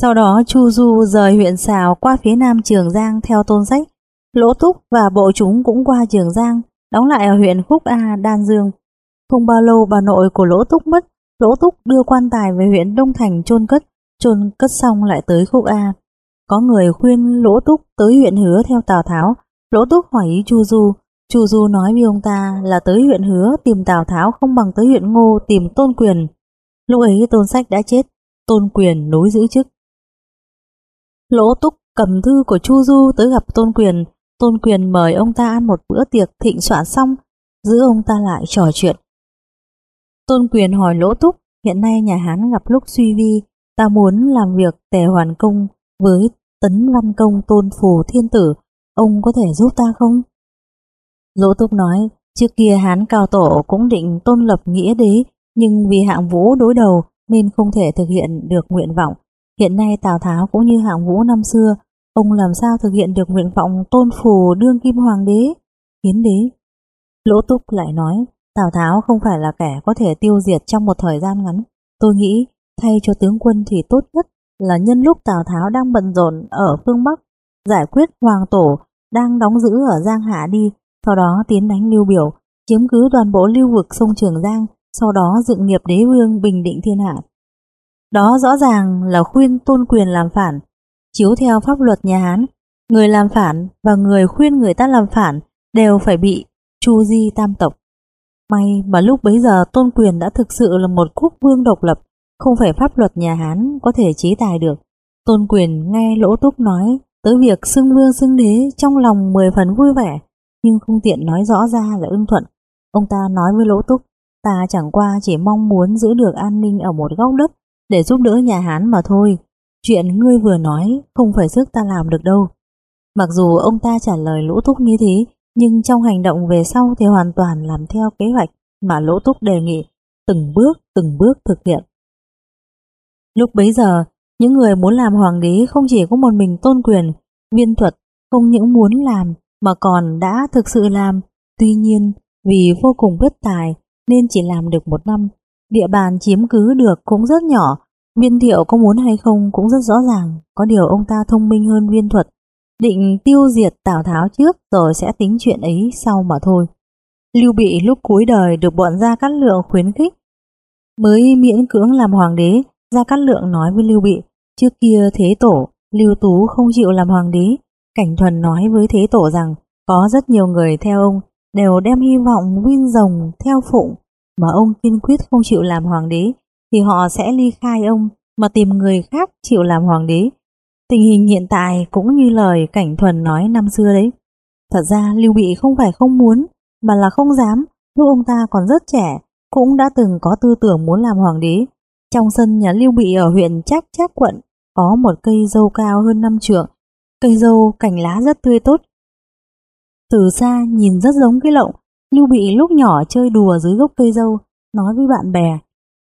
Sau đó Chu Du rời huyện Sào qua phía nam Trường Giang theo tôn sách. Lỗ Túc và bộ chúng cũng qua Trường Giang, đóng lại ở huyện Khúc A, Đan Dương. Không bao lâu bà nội của Lỗ Túc mất, Lỗ Túc đưa quan tài về huyện Đông Thành chôn cất, chôn cất xong lại tới Khúc A. Có người khuyên Lỗ Túc tới huyện Hứa theo Tào Tháo, Lỗ Túc hỏi ý Chu Du, Chu Du nói với ông ta là tới huyện Hứa tìm Tào Tháo không bằng tới huyện Ngô tìm Tôn Quyền. Lúc ấy Tôn Sách đã chết, Tôn Quyền nối giữ chức. Lỗ Túc cầm thư của Chu Du tới gặp Tôn Quyền, Tôn Quyền mời ông ta ăn một bữa tiệc thịnh soạn xong, giữ ông ta lại trò chuyện. Tôn Quyền hỏi Lỗ Túc, hiện nay nhà Hán gặp lúc suy vi, ta muốn làm việc tề hoàn công với tấn văn công tôn phù thiên tử, ông có thể giúp ta không? Lỗ Túc nói, trước kia Hán cao tổ cũng định tôn lập nghĩa đế, nhưng vì hạng vũ đối đầu nên không thể thực hiện được nguyện vọng. Hiện nay Tào Tháo cũng như hạng vũ năm xưa, ông làm sao thực hiện được nguyện vọng tôn phù đương kim hoàng đế, hiến đế. Lỗ Túc lại nói, Tào Tháo không phải là kẻ có thể tiêu diệt trong một thời gian ngắn. Tôi nghĩ thay cho tướng quân thì tốt nhất là nhân lúc Tào Tháo đang bận rộn ở phương Bắc, giải quyết Hoàng Tổ đang đóng giữ ở Giang Hạ đi, sau đó tiến đánh Lưu Biểu, chiếm cứ toàn bộ lưu vực sông Trường Giang, sau đó dựng nghiệp đế vương bình định thiên hạ. Đó rõ ràng là khuyên tôn quyền làm phản, chiếu theo pháp luật nhà Hán, người làm phản và người khuyên người ta làm phản đều phải bị chu di tam tộc. May mà lúc bấy giờ tôn quyền đã thực sự là một quốc vương độc lập, không phải pháp luật nhà Hán có thể chế tài được. Tôn quyền nghe lỗ túc nói tới việc xưng vương xưng đế trong lòng mười phần vui vẻ, nhưng không tiện nói rõ ra là ưng thuận. Ông ta nói với lỗ túc, ta chẳng qua chỉ mong muốn giữ được an ninh ở một góc đất để giúp đỡ nhà Hán mà thôi. Chuyện ngươi vừa nói không phải sức ta làm được đâu. Mặc dù ông ta trả lời lỗ túc như thế, nhưng trong hành động về sau thì hoàn toàn làm theo kế hoạch mà lỗ túc đề nghị, từng bước từng bước thực hiện. Lúc bấy giờ, những người muốn làm hoàng đế không chỉ có một mình tôn quyền, viên thuật không những muốn làm mà còn đã thực sự làm. Tuy nhiên, vì vô cùng bất tài nên chỉ làm được một năm, địa bàn chiếm cứ được cũng rất nhỏ. Viên thiệu có muốn hay không cũng rất rõ ràng, có điều ông ta thông minh hơn viên thuật, định tiêu diệt Tào Tháo trước rồi sẽ tính chuyện ấy sau mà thôi. Lưu Bị lúc cuối đời được bọn Gia Cát Lượng khuyến khích, mới miễn cưỡng làm hoàng đế, Gia Cát Lượng nói với Lưu Bị, trước kia Thế Tổ, Lưu Tú không chịu làm hoàng đế. Cảnh Thuần nói với Thế Tổ rằng, có rất nhiều người theo ông đều đem hy vọng viên rồng theo phụng mà ông kiên quyết không chịu làm hoàng đế, thì họ sẽ ly khai ông mà tìm người khác chịu làm hoàng đế. Tình hình hiện tại cũng như lời Cảnh Thuần nói năm xưa đấy. Thật ra Lưu Bị không phải không muốn, mà là không dám lúc ông ta còn rất trẻ, cũng đã từng có tư tưởng muốn làm hoàng đế. Trong sân nhà Lưu Bị ở huyện Trác Trác quận có một cây dâu cao hơn năm trượng. Cây dâu cành lá rất tươi tốt. Từ xa nhìn rất giống cái lộng, Lưu Bị lúc nhỏ chơi đùa dưới gốc cây dâu, nói với bạn bè.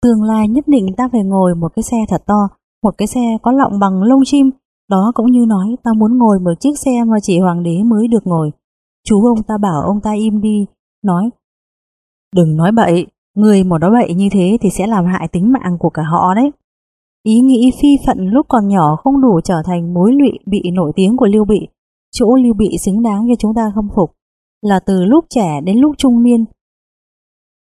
Tương lai nhất định ta phải ngồi một cái xe thật to, một cái xe có lọng bằng lông chim. Đó cũng như nói ta muốn ngồi một chiếc xe mà chỉ hoàng đế mới được ngồi. Chú ông ta bảo ông ta im đi, nói Đừng nói bậy, người mà nói bậy như thế thì sẽ làm hại tính mạng của cả họ đấy. Ý nghĩ phi phận lúc còn nhỏ không đủ trở thành mối lụy bị nổi tiếng của Lưu Bị. Chỗ Lưu Bị xứng đáng cho chúng ta khâm phục là từ lúc trẻ đến lúc trung niên.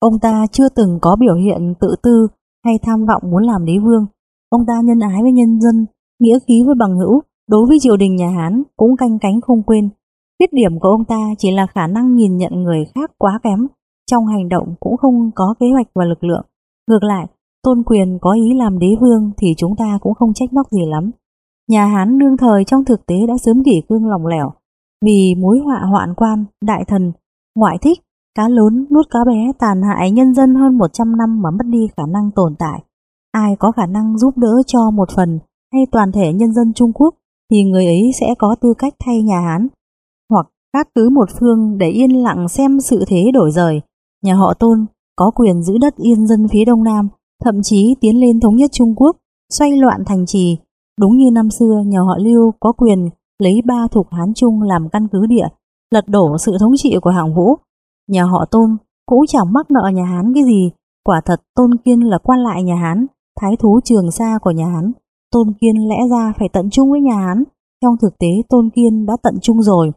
Ông ta chưa từng có biểu hiện tự tư hay tham vọng muốn làm đế vương. Ông ta nhân ái với nhân dân, nghĩa khí với bằng hữu, đối với triều đình nhà Hán cũng canh cánh không quên. Khuyết điểm của ông ta chỉ là khả năng nhìn nhận người khác quá kém, trong hành động cũng không có kế hoạch và lực lượng. Ngược lại, Tôn Quyền có ý làm đế vương thì chúng ta cũng không trách móc gì lắm. Nhà Hán đương thời trong thực tế đã sớm kỷ cương lòng lẻo, vì mối họa hoạn quan, đại thần, ngoại thích, cá lớn nuốt cá bé tàn hại nhân dân hơn 100 năm mà mất đi khả năng tồn tại. Ai có khả năng giúp đỡ cho một phần hay toàn thể nhân dân Trung Quốc thì người ấy sẽ có tư cách thay nhà Hán. Hoặc các cứ một phương để yên lặng xem sự thế đổi rời. Nhà họ Tôn có quyền giữ đất yên dân phía Đông Nam thậm chí tiến lên thống nhất Trung Quốc, xoay loạn thành trì. Đúng như năm xưa, nhà họ Lưu có quyền lấy ba thuộc Hán Trung làm căn cứ địa, lật đổ sự thống trị của hạng vũ. Nhà họ Tôn cũng chẳng mắc nợ nhà Hán cái gì, quả thật Tôn Kiên là quan lại nhà Hán, thái thú trường xa của nhà Hán. Tôn Kiên lẽ ra phải tận trung với nhà Hán, trong thực tế Tôn Kiên đã tận trung rồi.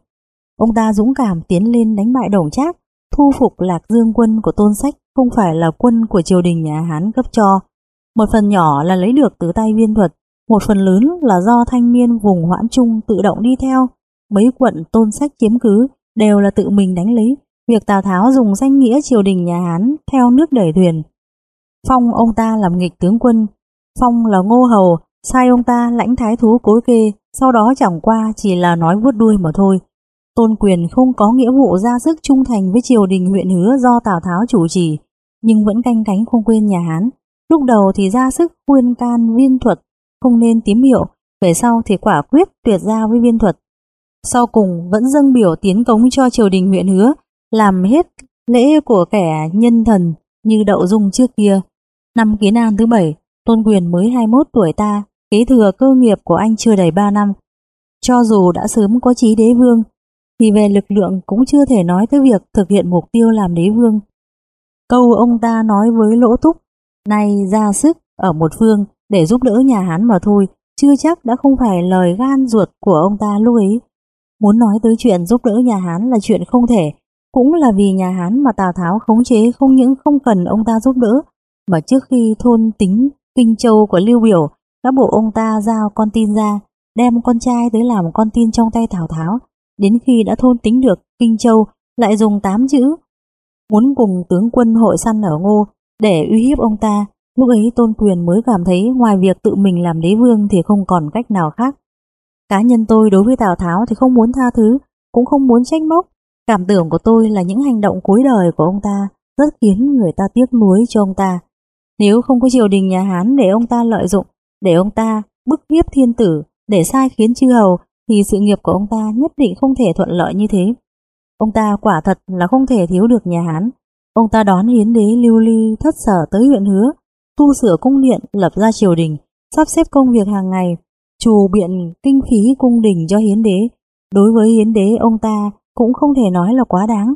Ông ta dũng cảm tiến lên đánh bại Đồng Trác, thu phục Lạc Dương quân của Tôn Sách không phải là quân của triều đình nhà Hán cấp cho. Một phần nhỏ là lấy được từ tay viên thuật, một phần lớn là do thanh niên vùng hoãn trung tự động đi theo. Mấy quận Tôn Sách chiếm cứ đều là tự mình đánh lấy. Việc Tào Tháo dùng danh nghĩa triều đình nhà Hán theo nước đẩy thuyền. Phong ông ta làm nghịch tướng quân, Phong là ngô hầu, sai ông ta lãnh thái thú cối kê, sau đó chẳng qua chỉ là nói vuốt đuôi mà thôi. Tôn Quyền không có nghĩa vụ ra sức trung thành với triều đình huyện hứa do Tào Tháo chủ trì, nhưng vẫn canh cánh không quên nhà Hán. Lúc đầu thì ra sức khuyên can viên thuật, không nên tím hiệu, về sau thì quả quyết tuyệt ra với viên thuật. Sau cùng vẫn dâng biểu tiến cống cho triều đình huyện hứa, làm hết lễ của kẻ nhân thần như đậu dung trước kia. Năm kiến an thứ bảy, Tôn Quyền mới 21 tuổi ta, kế thừa cơ nghiệp của anh chưa đầy 3 năm. Cho dù đã sớm có chí đế vương, thì về lực lượng cũng chưa thể nói tới việc thực hiện mục tiêu làm đế vương. Câu ông ta nói với Lỗ Túc, nay ra sức ở một phương để giúp đỡ nhà Hán mà thôi, chưa chắc đã không phải lời gan ruột của ông ta lúc ấy. Muốn nói tới chuyện giúp đỡ nhà Hán là chuyện không thể, cũng là vì nhà Hán mà Tào Tháo khống chế không những không cần ông ta giúp đỡ, mà trước khi thôn tính Kinh Châu của Lưu Biểu đã bộ ông ta giao con tin ra, đem con trai tới làm con tin trong tay Tào Tháo, Đến khi đã thôn tính được Kinh Châu lại dùng tám chữ muốn cùng tướng quân hội săn ở ngô để uy hiếp ông ta. Lúc ấy Tôn Quyền mới cảm thấy ngoài việc tự mình làm đế vương thì không còn cách nào khác. Cá nhân tôi đối với Tào Tháo thì không muốn tha thứ, cũng không muốn trách móc. Cảm tưởng của tôi là những hành động cuối đời của ông ta rất khiến người ta tiếc nuối cho ông ta. Nếu không có triều đình nhà Hán để ông ta lợi dụng, để ông ta bức hiếp thiên tử, để sai khiến chư hầu thì sự nghiệp của ông ta nhất định không thể thuận lợi như thế. Ông ta quả thật là không thể thiếu được nhà Hán. Ông ta đón hiến đế lưu ly thất sở tới huyện hứa, tu sửa cung điện, lập ra triều đình, sắp xếp công việc hàng ngày, trù biện kinh phí cung đình cho hiến đế. Đối với hiến đế ông ta cũng không thể nói là quá đáng.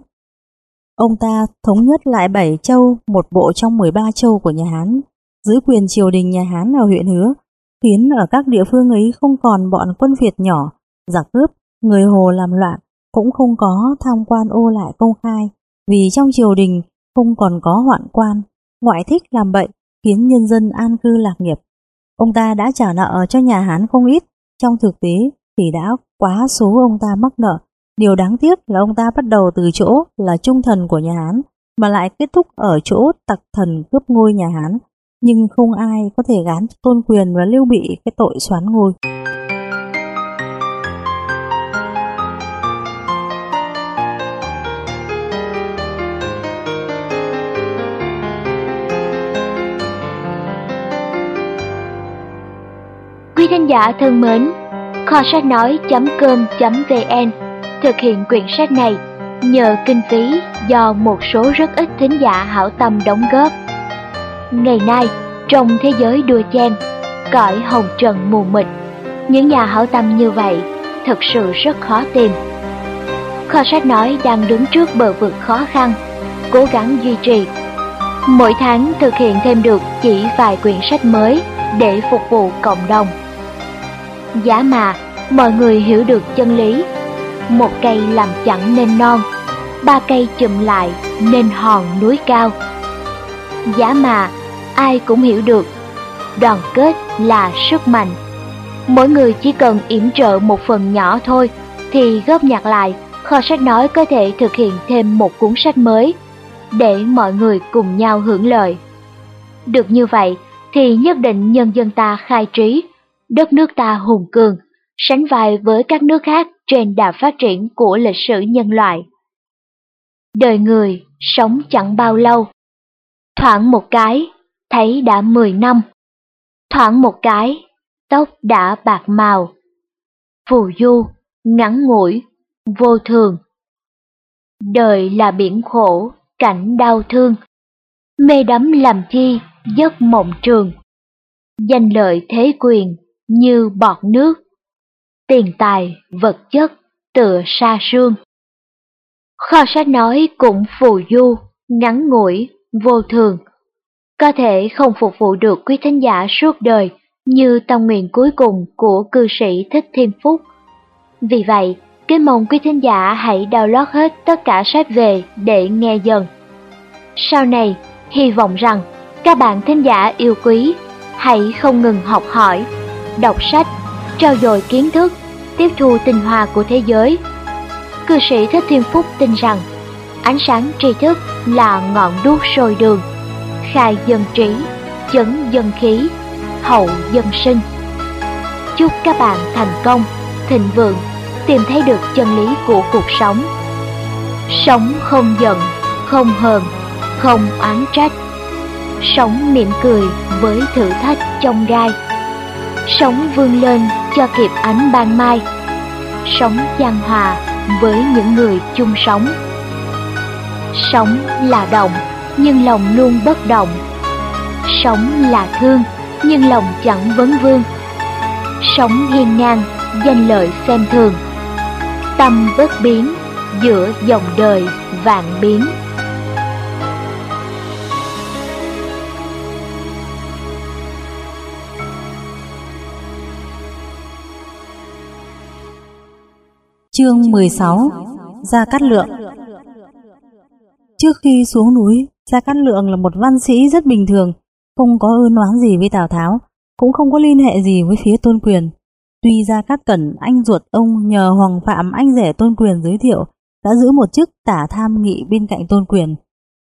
Ông ta thống nhất lại bảy châu, một bộ trong 13 châu của nhà Hán, dưới quyền triều đình nhà Hán ở huyện Hứa, khiến ở các địa phương ấy không còn bọn quân Việt nhỏ giặc cướp, người Hồ làm loạn, cũng không có tham quan ô lại công khai, vì trong triều đình không còn có hoạn quan, ngoại thích làm bệnh, khiến nhân dân an cư lạc nghiệp. Ông ta đã trả nợ cho nhà Hán không ít, trong thực tế thì đã quá số ông ta mắc nợ. Điều đáng tiếc là ông ta bắt đầu từ chỗ là trung thần của nhà Hán mà lại kết thúc ở chỗ tặc thần cướp ngôi nhà Hán. Nhưng không ai có thể gán tôn quyền và lưu bị cái tội xoán ngôi. Thính giả thân mến, kho sách nói.com.vn thực hiện quyển sách này nhờ kinh phí do một số rất ít thính giả hảo tâm đóng góp. Ngày nay, trong thế giới đua chen, cõi hồng trần mù mịt, những nhà hảo tâm như vậy thật sự rất khó tìm. Kho sách nói đang đứng trước bờ vực khó khăn, cố gắng duy trì. Mỗi tháng thực hiện thêm được chỉ vài quyển sách mới để phục vụ cộng đồng. Giá mà, mọi người hiểu được chân lý. Một cây làm chẳng nên non, ba cây chùm lại nên hòn núi cao. Giá mà, ai cũng hiểu được, đoàn kết là sức mạnh. Mỗi người chỉ cần yểm trợ một phần nhỏ thôi thì góp nhặt lại, kho sách nói có thể thực hiện thêm một cuốn sách mới để mọi người cùng nhau hưởng lợi. Được như vậy thì nhất định nhân dân ta khai trí đất nước ta hùng cường, sánh vai với các nước khác trên đà phát triển của lịch sử nhân loại. Đời người sống chẳng bao lâu, thoảng một cái, thấy đã 10 năm, thoảng một cái, tóc đã bạc màu, phù du, ngắn ngủi, vô thường. Đời là biển khổ, cảnh đau thương, mê đắm làm chi, giấc mộng trường. Danh lợi thế quyền, như bọt nước. Tiền tài, vật chất, tựa sa sương. Kho sách nói cũng phù du, ngắn ngủi, vô thường. Có thể không phục vụ được quý thính giả suốt đời như tâm nguyện cuối cùng của cư sĩ Thích Thiên Phúc. Vì vậy, kính mong quý thính giả hãy download hết tất cả sách về để nghe dần. Sau này, hy vọng rằng các bạn thính giả yêu quý hãy không ngừng học hỏi đọc sách, trao dồi kiến thức, tiếp thu tinh hoa của thế giới. Cư sĩ Thích Thiên Phúc tin rằng ánh sáng tri thức là ngọn đuốc sôi đường, khai dân trí, chấn dân khí, hậu dân sinh. Chúc các bạn thành công, thịnh vượng, tìm thấy được chân lý của cuộc sống. Sống không giận, không hờn, không oán trách. Sống mỉm cười với thử thách trong gai sống vươn lên cho kịp ánh ban mai. Sống chan hòa với những người chung sống. Sống là động nhưng lòng luôn bất động. Sống là thương, nhưng lòng chẳng vấn vương. Sống hiên ngang, danh lợi xem thường. Tâm bất biến giữa dòng đời vạn biến. Chương 16 Gia Cát Lượng Trước khi xuống núi, Gia Cát Lượng là một văn sĩ rất bình thường, không có ơn oán gì với Tào Tháo, cũng không có liên hệ gì với phía tôn quyền. Tuy Gia Cát Cẩn, anh ruột ông nhờ Hoàng Phạm anh rể tôn quyền giới thiệu, đã giữ một chức tả tham nghị bên cạnh tôn quyền.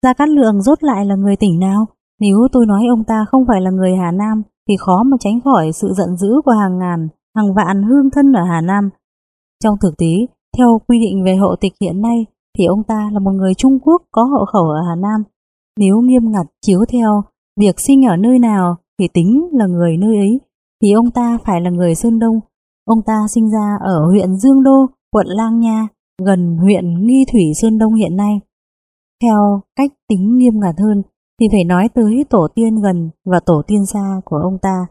Gia Cát Lượng rốt lại là người tỉnh nào? Nếu tôi nói ông ta không phải là người Hà Nam, thì khó mà tránh khỏi sự giận dữ của hàng ngàn, hàng vạn hương thân ở Hà Nam. Trong thực tế, theo quy định về hộ tịch hiện nay thì ông ta là một người Trung Quốc có hộ khẩu ở Hà Nam. Nếu nghiêm ngặt chiếu theo việc sinh ở nơi nào thì tính là người nơi ấy thì ông ta phải là người Sơn Đông. Ông ta sinh ra ở huyện Dương Đô, quận Lang Nha, gần huyện Nghi Thủy Sơn Đông hiện nay. Theo cách tính nghiêm ngặt hơn thì phải nói tới tổ tiên gần và tổ tiên xa của ông ta.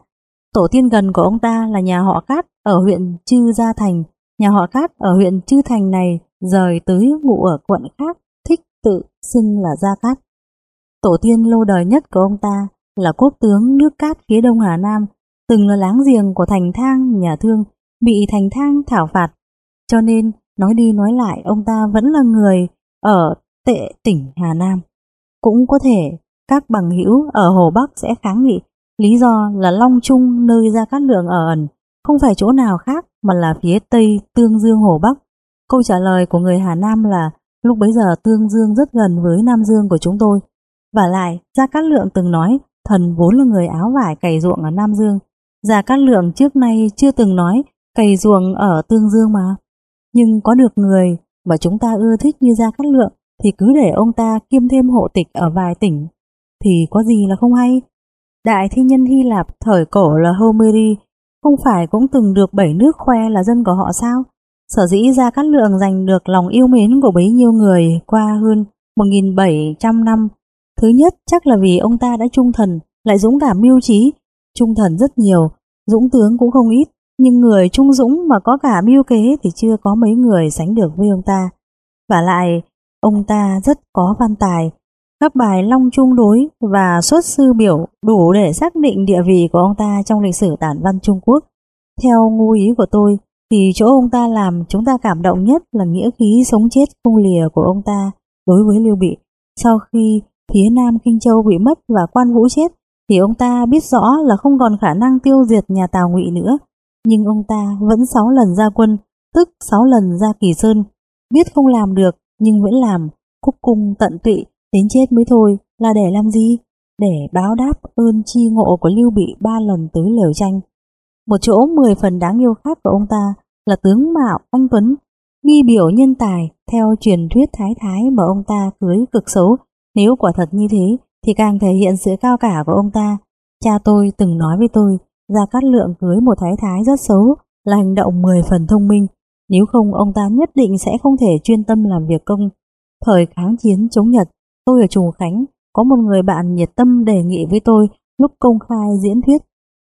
Tổ tiên gần của ông ta là nhà họ Cát ở huyện Chư Gia Thành, Nhà họ Cát ở huyện Chư Thành này rời tới ngụ ở quận khác thích tự xưng là Gia Cát. Tổ tiên lâu đời nhất của ông ta là quốc tướng nước Cát phía đông Hà Nam, từng là láng giềng của Thành Thang nhà thương, bị Thành Thang thảo phạt. Cho nên, nói đi nói lại ông ta vẫn là người ở tệ tỉnh Hà Nam. Cũng có thể các bằng hữu ở Hồ Bắc sẽ kháng nghị Lý do là Long Trung nơi Gia Cát Lượng ở ẩn, không phải chỗ nào khác mà là phía tây Tương Dương Hồ Bắc. Câu trả lời của người Hà Nam là lúc bấy giờ Tương Dương rất gần với Nam Dương của chúng tôi. Và lại, Gia Cát Lượng từng nói thần vốn là người áo vải cày ruộng ở Nam Dương. Gia Cát Lượng trước nay chưa từng nói cày ruộng ở Tương Dương mà. Nhưng có được người mà chúng ta ưa thích như Gia Cát Lượng thì cứ để ông ta kiêm thêm hộ tịch ở vài tỉnh thì có gì là không hay. Đại thi nhân Hy Lạp thời cổ là Homeri không phải cũng từng được bảy nước khoe là dân của họ sao? Sở dĩ Gia Cát Lượng giành được lòng yêu mến của bấy nhiêu người qua hơn 1.700 năm. Thứ nhất chắc là vì ông ta đã trung thần, lại dũng cảm mưu trí. Trung thần rất nhiều, dũng tướng cũng không ít, nhưng người trung dũng mà có cả mưu kế thì chưa có mấy người sánh được với ông ta. Và lại, ông ta rất có văn tài. Các bài long trung đối và xuất sư biểu đủ để xác định địa vị của ông ta trong lịch sử tản văn Trung Quốc. Theo ngu ý của tôi, thì chỗ ông ta làm chúng ta cảm động nhất là nghĩa khí sống chết không lìa của ông ta đối với Lưu Bị. Sau khi phía Nam Kinh Châu bị mất và quan vũ chết, thì ông ta biết rõ là không còn khả năng tiêu diệt nhà Tào Ngụy nữa. Nhưng ông ta vẫn 6 lần ra quân, tức 6 lần ra Kỳ Sơn. Biết không làm được, nhưng vẫn làm, cúc cung tận tụy, đến chết mới thôi, là để làm gì? Để báo đáp ơn chi ngộ của Lưu Bị ba lần tới lều tranh. Một chỗ 10 phần đáng yêu khác của ông ta là tướng Mạo Anh Tuấn, nghi biểu nhân tài theo truyền thuyết thái thái mà ông ta cưới cực xấu. Nếu quả thật như thế thì càng thể hiện sự cao cả của ông ta. Cha tôi từng nói với tôi, Gia Cát Lượng cưới một thái thái rất xấu là hành động 10 phần thông minh. Nếu không ông ta nhất định sẽ không thể chuyên tâm làm việc công. Thời kháng chiến chống Nhật, tôi ở Trùng Khánh có một người bạn nhiệt tâm đề nghị với tôi lúc công khai diễn thuyết.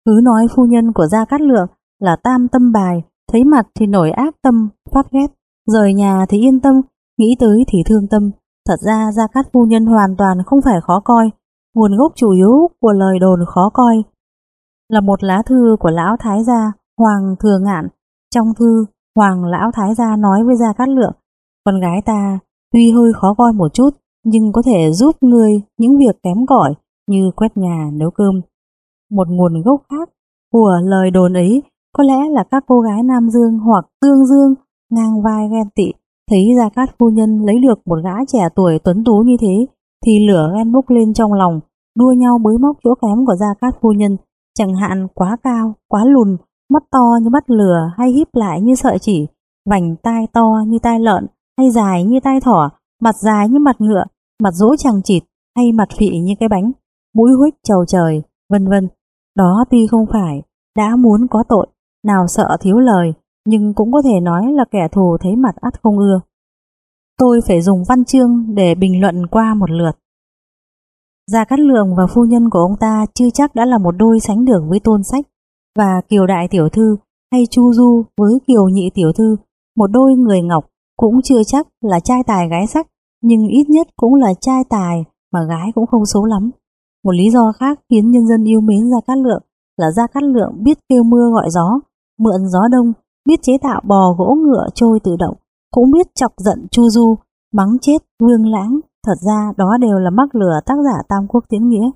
Cứ nói phu nhân của Gia Cát Lượng là tam tâm bài thấy mặt thì nổi ác tâm, phát ghét, rời nhà thì yên tâm, nghĩ tới thì thương tâm. Thật ra Gia Cát Phu Nhân hoàn toàn không phải khó coi, nguồn gốc chủ yếu của lời đồn khó coi là một lá thư của Lão Thái Gia Hoàng Thừa Ngạn. Trong thư, Hoàng Lão Thái Gia nói với Gia Cát Lượng, con gái ta tuy hơi khó coi một chút, nhưng có thể giúp ngươi những việc kém cỏi như quét nhà, nấu cơm. Một nguồn gốc khác của lời đồn ấy có lẽ là các cô gái Nam Dương hoặc Tương Dương ngang vai ghen tị, thấy Gia Cát phu nhân lấy được một gã trẻ tuổi tuấn tú như thế, thì lửa ghen bốc lên trong lòng, đua nhau bới móc chỗ kém của Gia Cát phu nhân, chẳng hạn quá cao, quá lùn, mắt to như mắt lửa hay híp lại như sợi chỉ, vành tai to như tai lợn hay dài như tai thỏ, mặt dài như mặt ngựa, mặt rỗ chẳng chịt hay mặt phị như cái bánh, mũi huyết trầu trời, vân vân. Đó tuy không phải đã muốn có tội, nào sợ thiếu lời, nhưng cũng có thể nói là kẻ thù thấy mặt ắt không ưa. Tôi phải dùng văn chương để bình luận qua một lượt. Gia Cát Lượng và phu nhân của ông ta chưa chắc đã là một đôi sánh được với tôn sách, và Kiều Đại Tiểu Thư hay Chu Du với Kiều Nhị Tiểu Thư, một đôi người ngọc cũng chưa chắc là trai tài gái sắc, nhưng ít nhất cũng là trai tài mà gái cũng không xấu lắm. Một lý do khác khiến nhân dân yêu mến Gia Cát Lượng là Gia Cát Lượng biết kêu mưa gọi gió, mượn gió đông, biết chế tạo bò gỗ ngựa trôi tự động, cũng biết chọc giận Chu Du, mắng chết Vương Lãng, thật ra đó đều là mắc lừa tác giả Tam Quốc Tiến Nghĩa.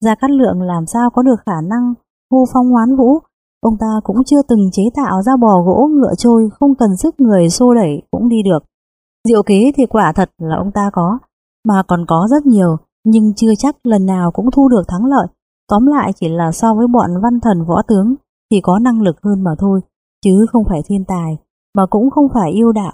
Gia Cát Lượng làm sao có được khả năng hô phong hoán vũ, ông ta cũng chưa từng chế tạo ra bò gỗ ngựa trôi không cần sức người xô đẩy cũng đi được. Diệu kế thì quả thật là ông ta có, mà còn có rất nhiều, nhưng chưa chắc lần nào cũng thu được thắng lợi. Tóm lại chỉ là so với bọn văn thần võ tướng thì có năng lực hơn mà thôi, chứ không phải thiên tài, mà cũng không phải yêu đạo.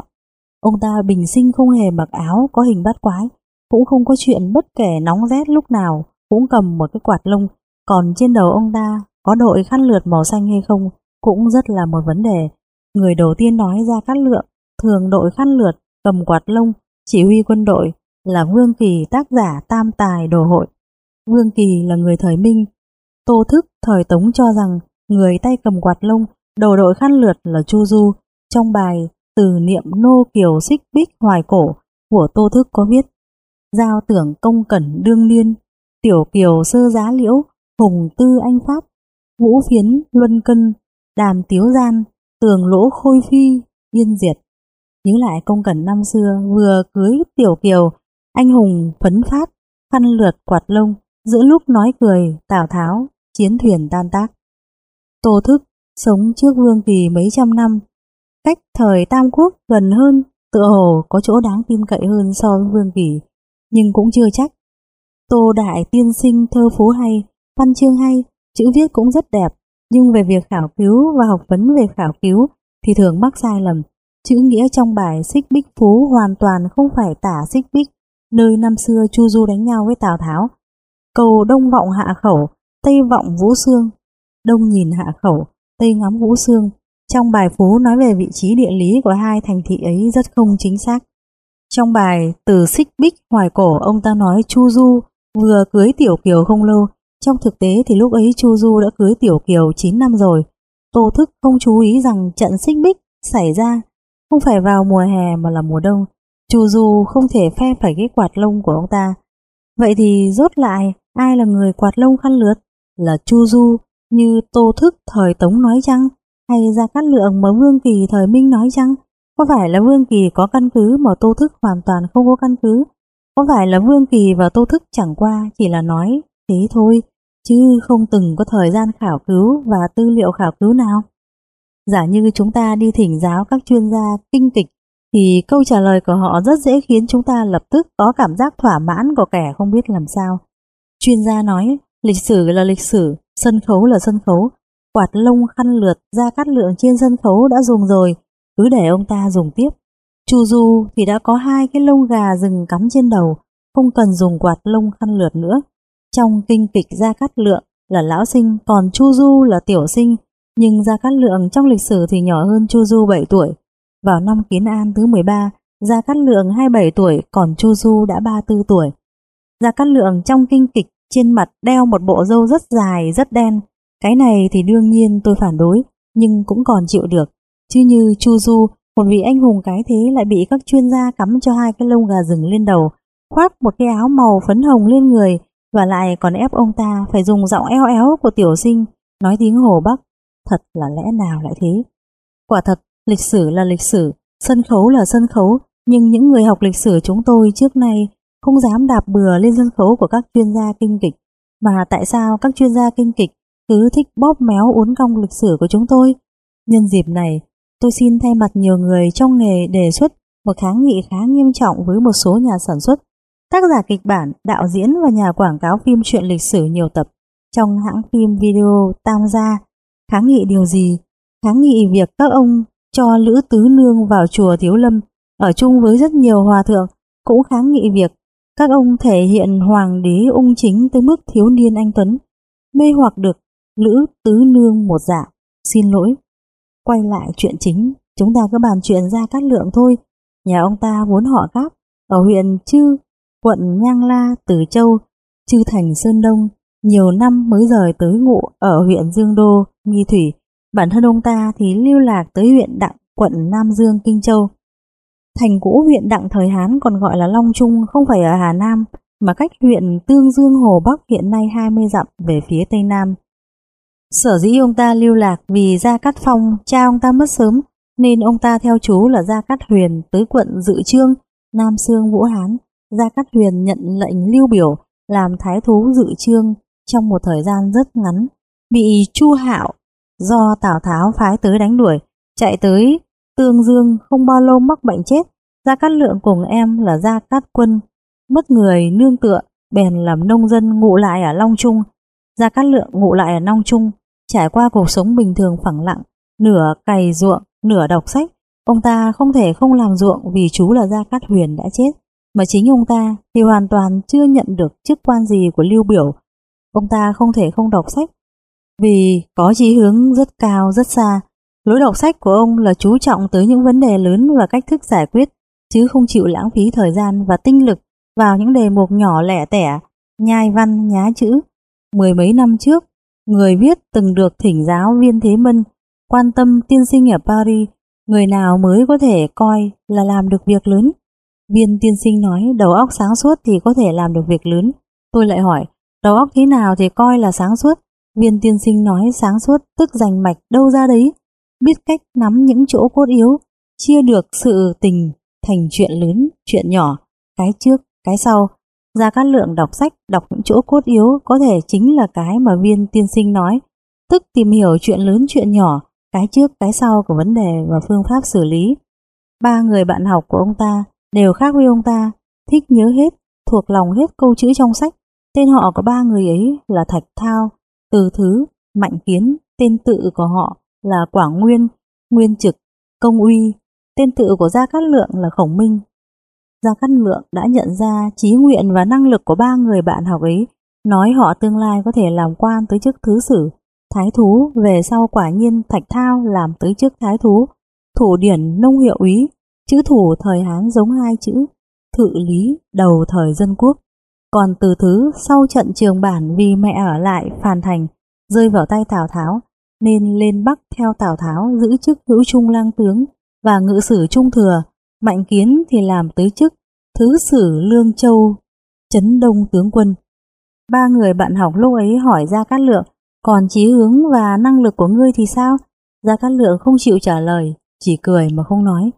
Ông ta bình sinh không hề mặc áo có hình bát quái, cũng không có chuyện bất kể nóng rét lúc nào cũng cầm một cái quạt lông, còn trên đầu ông ta có đội khăn lượt màu xanh hay không cũng rất là một vấn đề. Người đầu tiên nói ra cát lượng, thường đội khăn lượt, cầm quạt lông, chỉ huy quân đội là Vương Kỳ tác giả tam tài đồ hội. Vương Kỳ là người thời Minh, Tô Thức thời Tống cho rằng người tay cầm quạt lông, đầu đội khăn lượt là Chu Du. Trong bài Từ niệm nô kiều xích bích hoài cổ của Tô Thức có viết Giao tưởng công cẩn đương liên, tiểu kiều sơ giá liễu, hùng tư anh pháp, vũ phiến luân cân, đàm tiếu gian, tường lỗ khôi phi, yên diệt. Nhớ lại công cẩn năm xưa vừa cưới tiểu kiều, anh hùng phấn phát, khăn lượt quạt lông, giữa lúc nói cười, Tào Tháo chiến thuyền tan tác. Tô Thức sống trước Vương Kỳ mấy trăm năm, cách thời Tam Quốc gần hơn, tựa hồ có chỗ đáng tin cậy hơn so với Vương Kỳ, nhưng cũng chưa chắc. Tô Đại tiên sinh thơ phú hay, văn chương hay, chữ viết cũng rất đẹp, nhưng về việc khảo cứu và học vấn về khảo cứu thì thường mắc sai lầm. Chữ nghĩa trong bài Xích Bích Phú hoàn toàn không phải tả Xích Bích, nơi năm xưa Chu Du đánh nhau với Tào Tháo. Cầu Đông vọng hạ khẩu, Tây vọng vũ xương. Đông nhìn hạ khẩu, Tây ngắm vũ xương. Trong bài Phú nói về vị trí địa lý của hai thành thị ấy rất không chính xác. Trong bài Từ Xích Bích Hoài Cổ ông ta nói Chu Du vừa cưới Tiểu Kiều không lâu, trong thực tế thì lúc ấy Chu Du đã cưới Tiểu Kiều 9 năm rồi. Tô Thức không chú ý rằng trận xích bích xảy ra không phải vào mùa hè mà là mùa đông. Chu Du không thể phe phải cái quạt lông của ông ta. Vậy thì rốt lại ai là người quạt lông khăn lướt? Là Chu Du như Tô Thức thời Tống nói chăng? Hay ra cát lượng mà Vương Kỳ thời Minh nói chăng? Có phải là Vương Kỳ có căn cứ mà Tô Thức hoàn toàn không có căn cứ? Có phải là Vương Kỳ và Tô Thức chẳng qua chỉ là nói thế thôi, chứ không từng có thời gian khảo cứu và tư liệu khảo cứu nào? Giả như chúng ta đi thỉnh giáo các chuyên gia kinh kịch thì câu trả lời của họ rất dễ khiến chúng ta lập tức có cảm giác thỏa mãn của kẻ không biết làm sao. Chuyên gia nói lịch sử là lịch sử, sân khấu là sân khấu, quạt lông khăn lượt ra cắt lượng trên sân khấu đã dùng rồi, cứ để ông ta dùng tiếp. Chu Du thì đã có hai cái lông gà rừng cắm trên đầu, không cần dùng quạt lông khăn lượt nữa. Trong kinh kịch ra Cát Lượng là lão sinh, còn Chu Du là tiểu sinh, nhưng Gia Cát Lượng trong lịch sử thì nhỏ hơn Chu Du 7 tuổi. Vào năm Kiến An thứ 13, Gia Cát Lượng 27 tuổi, còn Chu Du đã 34 tuổi. Gia Cát Lượng trong kinh kịch trên mặt đeo một bộ râu rất dài, rất đen. Cái này thì đương nhiên tôi phản đối, nhưng cũng còn chịu được. Chứ như Chu Du, một vị anh hùng cái thế lại bị các chuyên gia cắm cho hai cái lông gà rừng lên đầu, khoác một cái áo màu phấn hồng lên người, và lại còn ép ông ta phải dùng giọng eo éo của tiểu sinh, nói tiếng Hồ Bắc. Thật là lẽ nào lại thế? Quả thật, lịch sử là lịch sử, sân khấu là sân khấu, nhưng những người học lịch sử chúng tôi trước nay không dám đạp bừa lên sân khấu của các chuyên gia kinh kịch. Mà tại sao các chuyên gia kinh kịch cứ thích bóp méo uốn cong lịch sử của chúng tôi? Nhân dịp này, tôi xin thay mặt nhiều người trong nghề đề xuất một kháng nghị khá nghiêm trọng với một số nhà sản xuất, tác giả kịch bản, đạo diễn và nhà quảng cáo phim truyện lịch sử nhiều tập trong hãng phim video Tam Gia. Kháng nghị điều gì? Kháng nghị việc các ông cho Lữ Tứ Nương vào chùa Thiếu Lâm ở chung với rất nhiều hòa thượng, cũng kháng nghị việc các ông thể hiện hoàng đế ung chính tới mức thiếu niên anh Tuấn, mê hoặc được Lữ Tứ Nương một dạ. Xin lỗi. Quay lại chuyện chính, chúng ta cứ bàn chuyện ra cát lượng thôi. Nhà ông ta vốn họ Cáp, ở huyện Chư, quận Nhang La, Từ Châu, Chư Thành Sơn Đông, nhiều năm mới rời tới ngụ ở huyện Dương Đô, Nghi Thủy. Bản thân ông ta thì lưu lạc tới huyện Đặng, quận Nam Dương, Kinh Châu. Thành cũ huyện Đặng thời Hán còn gọi là Long Trung không phải ở Hà Nam mà cách huyện Tương Dương Hồ Bắc hiện nay 20 dặm về phía Tây Nam. Sở dĩ ông ta lưu lạc vì Gia Cát Phong cha ông ta mất sớm nên ông ta theo chú là Gia Cát Huyền tới quận Dự Trương, Nam Sương Vũ Hán. Gia Cát Huyền nhận lệnh lưu biểu làm thái thú Dự Trương trong một thời gian rất ngắn, bị Chu Hạo do Tào Tháo phái tới đánh đuổi, chạy tới Tương Dương không bao lâu mắc bệnh chết, Gia Cát Lượng cùng em là Gia Cát Quân, mất người nương tựa, bèn làm nông dân ngụ lại ở Long Trung. Gia Cát Lượng ngụ lại ở Long Trung, trải qua cuộc sống bình thường phẳng lặng, nửa cày ruộng, nửa đọc sách. Ông ta không thể không làm ruộng vì chú là Gia Cát Huyền đã chết, mà chính ông ta thì hoàn toàn chưa nhận được chức quan gì của Lưu Biểu. Ông ta không thể không đọc sách, vì có chí hướng rất cao, rất xa, Lối đọc sách của ông là chú trọng tới những vấn đề lớn và cách thức giải quyết, chứ không chịu lãng phí thời gian và tinh lực vào những đề mục nhỏ lẻ tẻ, nhai văn nhá chữ. Mười mấy năm trước, người viết từng được thỉnh giáo viên Thế Mân, quan tâm tiên sinh ở Paris, người nào mới có thể coi là làm được việc lớn. Viên tiên sinh nói đầu óc sáng suốt thì có thể làm được việc lớn. Tôi lại hỏi, đầu óc thế nào thì coi là sáng suốt? Viên tiên sinh nói sáng suốt tức giành mạch đâu ra đấy biết cách nắm những chỗ cốt yếu, chia được sự tình thành chuyện lớn, chuyện nhỏ, cái trước, cái sau, Gia Cát Lượng đọc sách, đọc những chỗ cốt yếu có thể chính là cái mà viên tiên sinh nói, tức tìm hiểu chuyện lớn chuyện nhỏ, cái trước cái sau của vấn đề và phương pháp xử lý. Ba người bạn học của ông ta đều khác với ông ta, thích nhớ hết, thuộc lòng hết câu chữ trong sách. Tên họ của ba người ấy là Thạch Thao, Từ Thứ, Mạnh Kiến, tên tự của họ là Quảng Nguyên, Nguyên Trực, Công Uy, tên tự của Gia Cát Lượng là Khổng Minh. Gia Cát Lượng đã nhận ra trí nguyện và năng lực của ba người bạn học ấy, nói họ tương lai có thể làm quan tới chức thứ sử, thái thú, về sau quả nhiên Thạch Thao làm tới chức thái thú, thủ điển nông hiệu úy, chữ thủ thời Hán giống hai chữ, thự lý đầu thời dân quốc. Còn từ thứ sau trận trường bản vì mẹ ở lại phàn thành, rơi vào tay Tào Tháo, nên lên Bắc theo Tào Tháo giữ chức hữu trung lang tướng và ngự sử trung thừa, Mạnh Kiến thì làm tới chức thứ sử Lương Châu, chấn đông tướng quân. Ba người bạn học lúc ấy hỏi ra Cát Lượng, còn trí hướng và năng lực của ngươi thì sao? Gia Cát Lượng không chịu trả lời, chỉ cười mà không nói.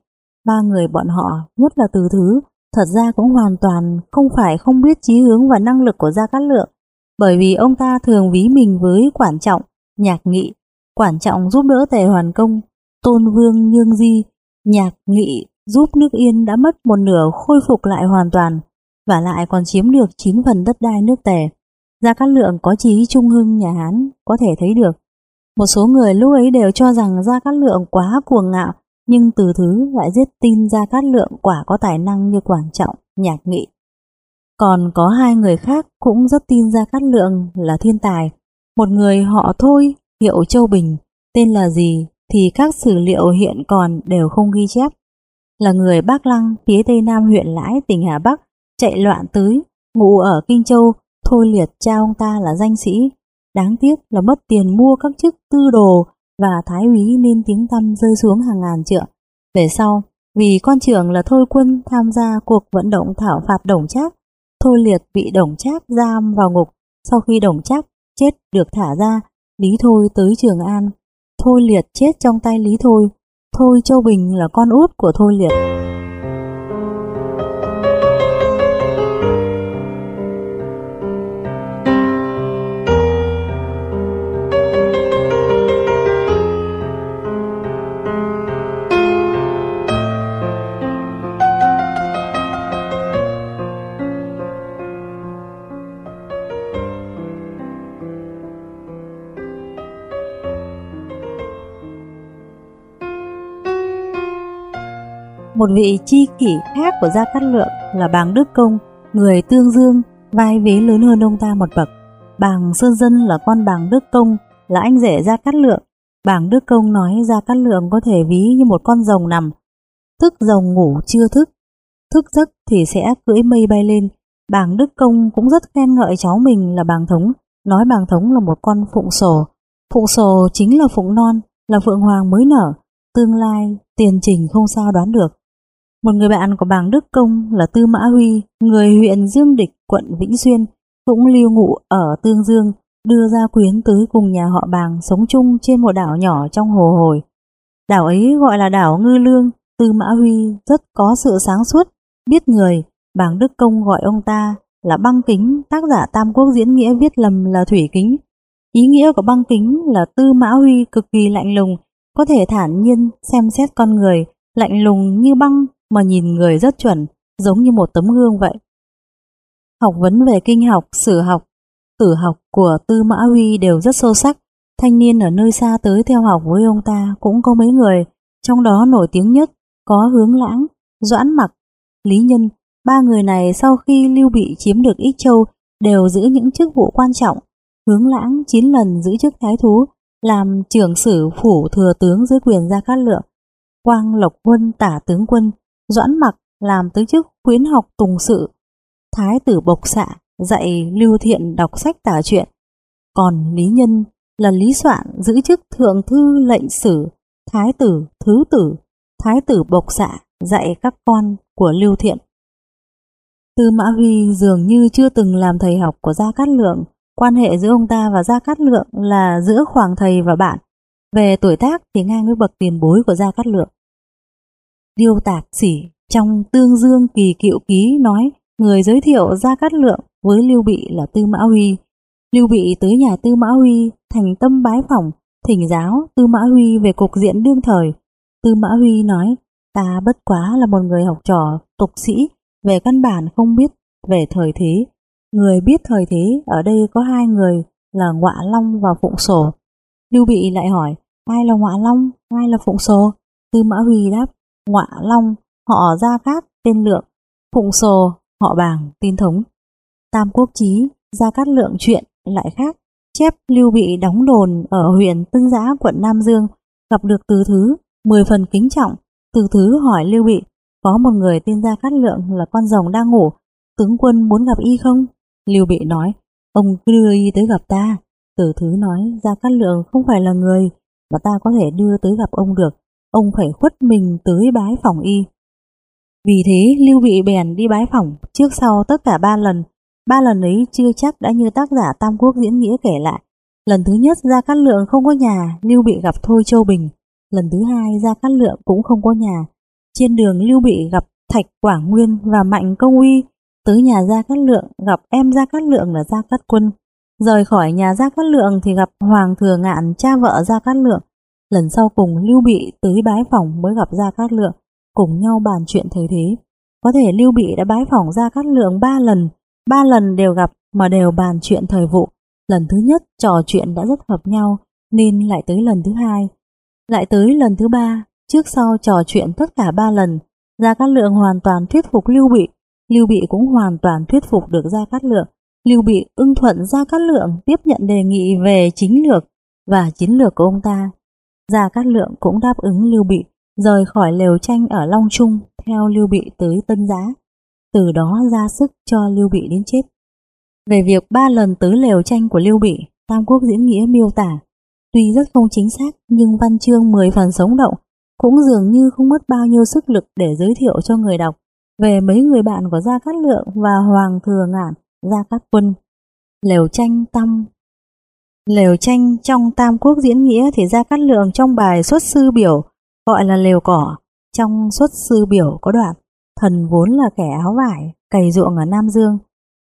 Ba người bọn họ, nhất là từ thứ, thật ra cũng hoàn toàn không phải không biết trí hướng và năng lực của Gia Cát Lượng, bởi vì ông ta thường ví mình với quản trọng, nhạc nghị, quản trọng giúp đỡ tề hoàn công, tôn vương nhương di, nhạc nghị giúp nước Yên đã mất một nửa khôi phục lại hoàn toàn, và lại còn chiếm được 9 phần đất đai nước tề. Gia Cát Lượng có chí trung hưng nhà Hán có thể thấy được. Một số người lúc ấy đều cho rằng Gia Cát Lượng quá cuồng ngạo, nhưng từ thứ lại giết tin Gia Cát Lượng quả có tài năng như Quảng Trọng, Nhạc Nghị. Còn có hai người khác cũng rất tin Gia Cát Lượng là thiên tài. Một người họ thôi, hiệu Châu Bình, tên là gì thì các sử liệu hiện còn đều không ghi chép. Là người Bắc Lăng, phía tây nam huyện Lãi, tỉnh Hà Bắc, chạy loạn tới, ngụ ở Kinh Châu, thôi liệt cha ông ta là danh sĩ. Đáng tiếc là mất tiền mua các chức tư đồ và thái úy nên tiếng tăm rơi xuống hàng ngàn trượng. Về sau, vì con trưởng là Thôi Quân tham gia cuộc vận động thảo phạt Đồng Trác, Thôi Liệt bị Đồng Trác giam vào ngục. Sau khi Đồng Trác chết được thả ra, Lý Thôi tới Trường An. Thôi Liệt chết trong tay Lý Thôi. Thôi Châu Bình là con út của Thôi Liệt. Một vị chi kỷ khác của Gia Cát Lượng là Bàng Đức Công, người tương dương, vai vế lớn hơn ông ta một bậc. Bàng Sơn Dân là con Bàng Đức Công, là anh rể Gia Cát Lượng. Bàng Đức Công nói Gia Cát Lượng có thể ví như một con rồng nằm, thức rồng ngủ chưa thức, thức giấc thì sẽ cưỡi mây bay lên. Bàng Đức Công cũng rất khen ngợi cháu mình là Bàng Thống, nói Bàng Thống là một con phụng sổ. Phụng sổ chính là phụng non, là phượng hoàng mới nở, tương lai, tiền trình không sao đoán được. Một người bạn của bàng Đức Công là Tư Mã Huy, người huyện Dương Địch, quận Vĩnh Xuyên, cũng lưu ngụ ở Tương Dương, đưa ra quyến tới cùng nhà họ bàng sống chung trên một đảo nhỏ trong hồ hồi. Đảo ấy gọi là đảo Ngư Lương, Tư Mã Huy rất có sự sáng suốt, biết người, bàng Đức Công gọi ông ta là băng kính, tác giả Tam Quốc diễn nghĩa viết lầm là thủy kính. Ý nghĩa của băng kính là Tư Mã Huy cực kỳ lạnh lùng, có thể thản nhiên xem xét con người, lạnh lùng như băng mà nhìn người rất chuẩn, giống như một tấm gương vậy. Học vấn về kinh học, sử học, tử học của Tư Mã Huy đều rất sâu sắc. Thanh niên ở nơi xa tới theo học với ông ta cũng có mấy người, trong đó nổi tiếng nhất có Hướng Lãng, Doãn Mặc, Lý Nhân. Ba người này sau khi Lưu Bị chiếm được Ích Châu đều giữ những chức vụ quan trọng. Hướng Lãng 9 lần giữ chức thái thú, làm trưởng sử phủ thừa tướng dưới quyền Gia Cát Lượng. Quang Lộc Quân tả tướng quân, Doãn Mặc làm tới chức khuyến học tùng sự, Thái tử Bộc Xạ dạy Lưu Thiện đọc sách tả truyện, còn Lý Nhân là Lý Soạn giữ chức thượng thư lệnh sử, Thái tử, thứ tử, Thái tử Bộc Xạ dạy các con của Lưu Thiện. Tư Mã Huy dường như chưa từng làm thầy học của Gia Cát Lượng, quan hệ giữa ông ta và Gia Cát Lượng là giữa khoảng thầy và bạn. Về tuổi tác thì ngang với bậc tiền bối của Gia Cát Lượng. Điêu tạc sĩ trong tương dương kỳ kiệu ký nói người giới thiệu ra cát lượng với Lưu Bị là Tư Mã Huy. Lưu Bị tới nhà Tư Mã Huy thành tâm bái phỏng, thỉnh giáo Tư Mã Huy về cục diện đương thời. Tư Mã Huy nói, ta bất quá là một người học trò, tục sĩ, về căn bản không biết về thời thế. Người biết thời thế ở đây có hai người là Ngọa Long và Phụng Sổ. Lưu Bị lại hỏi, ai là Ngọa Long, ai là Phụng Sổ? Tư Mã Huy đáp, Ngọa Long, họ Gia Cát, tên Lượng, Phụng Sồ, họ Bàng, tin thống. Tam Quốc Chí, Gia Cát Lượng chuyện lại khác, chép Lưu Bị đóng đồn ở huyện Tân Giã, quận Nam Dương, gặp được Từ Thứ, mười phần kính trọng. Từ Thứ hỏi Lưu Bị, có một người tên Gia Cát Lượng là con rồng đang ngủ, tướng quân muốn gặp y không? Lưu Bị nói, ông cứ đưa y tới gặp ta. Từ Thứ nói, Gia Cát Lượng không phải là người mà ta có thể đưa tới gặp ông được, ông phải khuất mình tới bái phòng y. Vì thế Lưu Bị bèn đi bái phỏng trước sau tất cả ba lần. Ba lần ấy chưa chắc đã như tác giả Tam Quốc diễn nghĩa kể lại. Lần thứ nhất Gia Cát Lượng không có nhà, Lưu Bị gặp Thôi Châu Bình. Lần thứ hai Gia Cát Lượng cũng không có nhà. Trên đường Lưu Bị gặp Thạch Quảng Nguyên và Mạnh Công Uy. Tới nhà Gia Cát Lượng gặp em Gia Cát Lượng là Gia Cát Quân. Rời khỏi nhà Gia Cát Lượng thì gặp Hoàng Thừa Ngạn cha vợ Gia Cát Lượng. Lần sau cùng Lưu Bị tới bái phòng mới gặp Gia Cát Lượng cùng nhau bàn chuyện thời thế. Có thể Lưu Bị đã bái phỏng ra Cát Lượng ba lần, ba lần đều gặp mà đều bàn chuyện thời vụ. Lần thứ nhất trò chuyện đã rất hợp nhau nên lại tới lần thứ hai. Lại tới lần thứ ba, trước sau trò chuyện tất cả ba lần, Gia Cát Lượng hoàn toàn thuyết phục Lưu Bị, Lưu Bị cũng hoàn toàn thuyết phục được Gia Cát Lượng. Lưu Bị ưng thuận Gia Cát Lượng tiếp nhận đề nghị về chính lược và chiến lược của ông ta. Gia Cát Lượng cũng đáp ứng Lưu Bị rời khỏi lều tranh ở Long Trung theo Lưu Bị tới Tân Giá, từ đó ra sức cho Lưu Bị đến chết. Về việc ba lần tới lều tranh của Lưu Bị, Tam Quốc diễn nghĩa miêu tả, tuy rất không chính xác nhưng văn chương mười phần sống động, cũng dường như không mất bao nhiêu sức lực để giới thiệu cho người đọc về mấy người bạn của Gia Cát Lượng và Hoàng Thừa Ngạn, Gia Cát Quân. Lều tranh tâm Lều tranh trong Tam Quốc diễn nghĩa thì Gia Cát Lượng trong bài xuất sư biểu gọi là lều cỏ. Trong xuất sư biểu có đoạn, thần vốn là kẻ áo vải, cày ruộng ở Nam Dương,